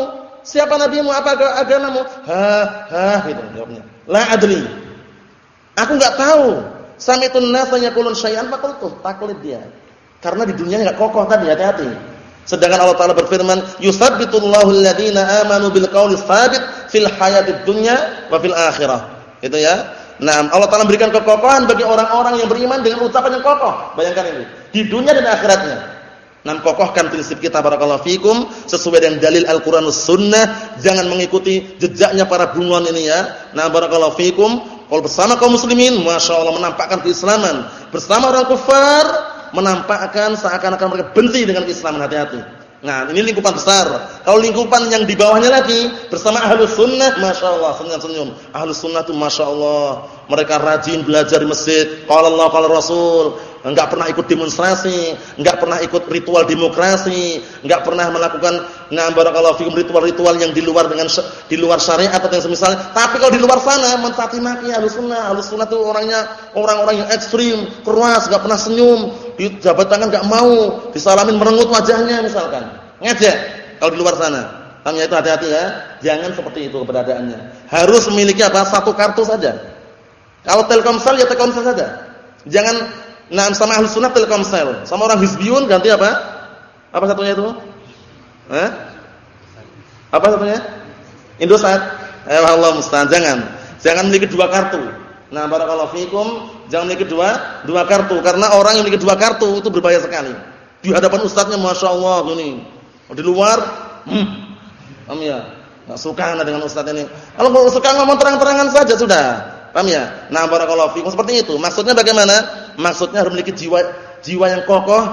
Siapa nabimu? Apa agamamu?" Ha, ha gitu jawabnya. La adri. Aku enggak tahu. Samitun nasa yaqulun syai'an faqultu. Taklid dia. Karena di dunia enggak kokoh tadi, hati-hati. Sedangkan Allah Taala berfirman, "Yutsabbitullahu alladziina aamanu bil qawli tsabit fil hayatid dunya wa fil akhirah." Itu ya. Nah, Allah Taala memberikan kekokohan bagi orang-orang yang beriman dengan ucapan yang kokoh. Bayangkan ini, di dunia dan akhiratnya. Nah, kokohkan prinsip kita barakallahu fikum sesuai dengan dalil Al-Qur'an Sunnah, jangan mengikuti jejaknya para bunglon ini ya. Nah, barakallahu fikum, kalau bersama kaum muslimin, masyaallah menampakkan keislaman. Bersama orang kafir, menampakkan seakan-akan mereka benci dengan Islam hati-hati. Nah, ini lingkupan besar. Kalau lingkupan yang di bawahnya lagi bersama ahlu sunnah, masya Allah senyum-senyum. Ahlu sunnah itu masya Allah, mereka rajin belajar di masjid. Kalau Allah, kalau Rasul, enggak pernah ikut demonstrasi, enggak pernah ikut ritual demokrasi, enggak pernah melakukan ngambar kalau fikum ritual-ritual yang di luar dengan di luar syariat atau yang semisal. Tapi kalau di luar sana mencaci maki Ahlussunnah, Ahlussunnah itu orangnya orang-orang yang ekstrim, keras, enggak pernah senyum, di jabat tangan enggak mau, disalamin merengut wajahnya misalkan. Ngejek kalau di luar sana. Kami itu hati-hati ya, jangan seperti itu keberadaannya. Harus memiliki apa? Satu kartu saja. Kalau Telkomsel ya Telkomsel saja. Jangan Nah, sama ahli sunnah Telkomsel, sama orang Hizbiyun ganti apa? Apa satunya itu? Eh? Apa satunya? Indosat. Eh Allah musta'an, jangan. Jangan memiliki dua kartu. Nah, barakallahu fikum, jangan memiliki dua dua kartu karena orang yang memiliki dua kartu itu berbahaya sekali. Di hadapan ustaznya Masya Allah ini. Di luar, hmm. Am ya. Enggak suka dengan ustaz ini. Kalau suka ngomong terang-terangan saja sudah. Paham ya? Nah, barakallahu fikum seperti itu. Maksudnya bagaimana? Maksudnya harus memiliki jiwa jiwa yang kokoh,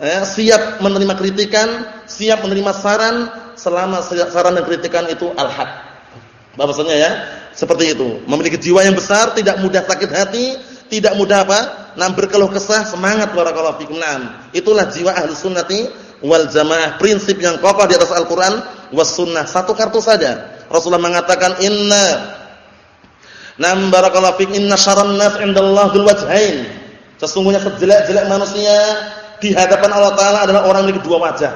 eh, siap menerima kritikan, siap menerima saran selama saran dan kritikan itu al-haq. Bahwasanya ya, seperti itu. Memiliki jiwa yang besar, tidak mudah sakit hati, tidak mudah apa? Nah, berkeluh kesah, semangat barakallahu fikum. Nah, itulah jiwa ahli sunnati wal jamaah, prinsip yang kokoh di atas Al-Qur'an was sunnah. Satu kartu saja. Rasulullah mengatakan inna Nam barakallahu fik inna syarran nas indallah dzul wajhain. Sesungguhnya sejelek-jelek manusia di hadapan Allah taala adalah orang memiliki dua wajah.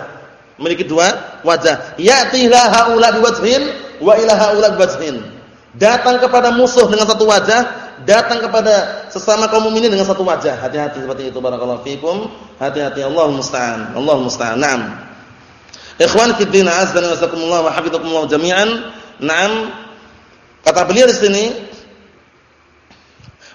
Memiliki dua wajah. Ya'tiha haula biwajhin wa ila haula biwajhin. Datang kepada musuh dengan satu wajah, datang kepada sesama kaum mukminin dengan satu wajah. Hati-hati seperti itu barakallahu fikum. Hati-hati Allah musta'an. Allah musta'an. Naam. Ikhwan fi din azza wa jazakumullah wa hafizakumullah jami'an. Naam. Kata beliau di sini,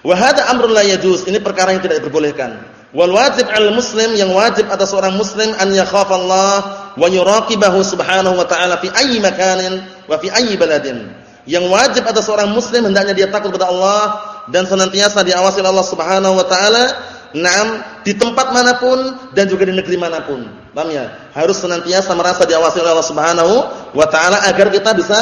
wa hadha amrun la. Ini perkara yang tidak diperbolehkan. Wal wajib 'al muslim yang wajib atas seorang muslim an yakhafa Allah wa yuraqibahu subhanahu wa ta'ala fi ayyi makanin wa fi ayyi baladin. Yang wajib atas seorang muslim hendaknya dia takut kepada Allah dan senantiasa diawasi oleh Allah Subhanahu wa taala, naam di tempat mana pun dan juga di negeri mana pun. Paham ya? Harus senantiasa merasa diawasi oleh Allah Subhanahu wa taala agar kita bisa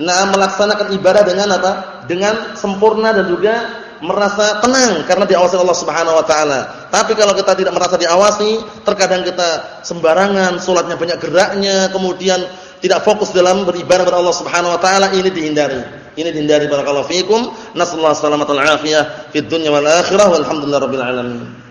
naam melaksanakan ibadah dengan apa? Dengan sempurna dan juga merasa tenang karena diawasi Allah Subhanahu wa taala. Tapi kalau kita tidak merasa diawasi, terkadang kita sembarangan, salatnya banyak geraknya, kemudian tidak fokus dalam beribadah kepada Allah Subhanahu wa taala, ini dihindari. Ini dihindari barakallahu fikum. Nasallahu alaihi wasallam fid dunya wal akhirah walhamdulillahirabbil alamin.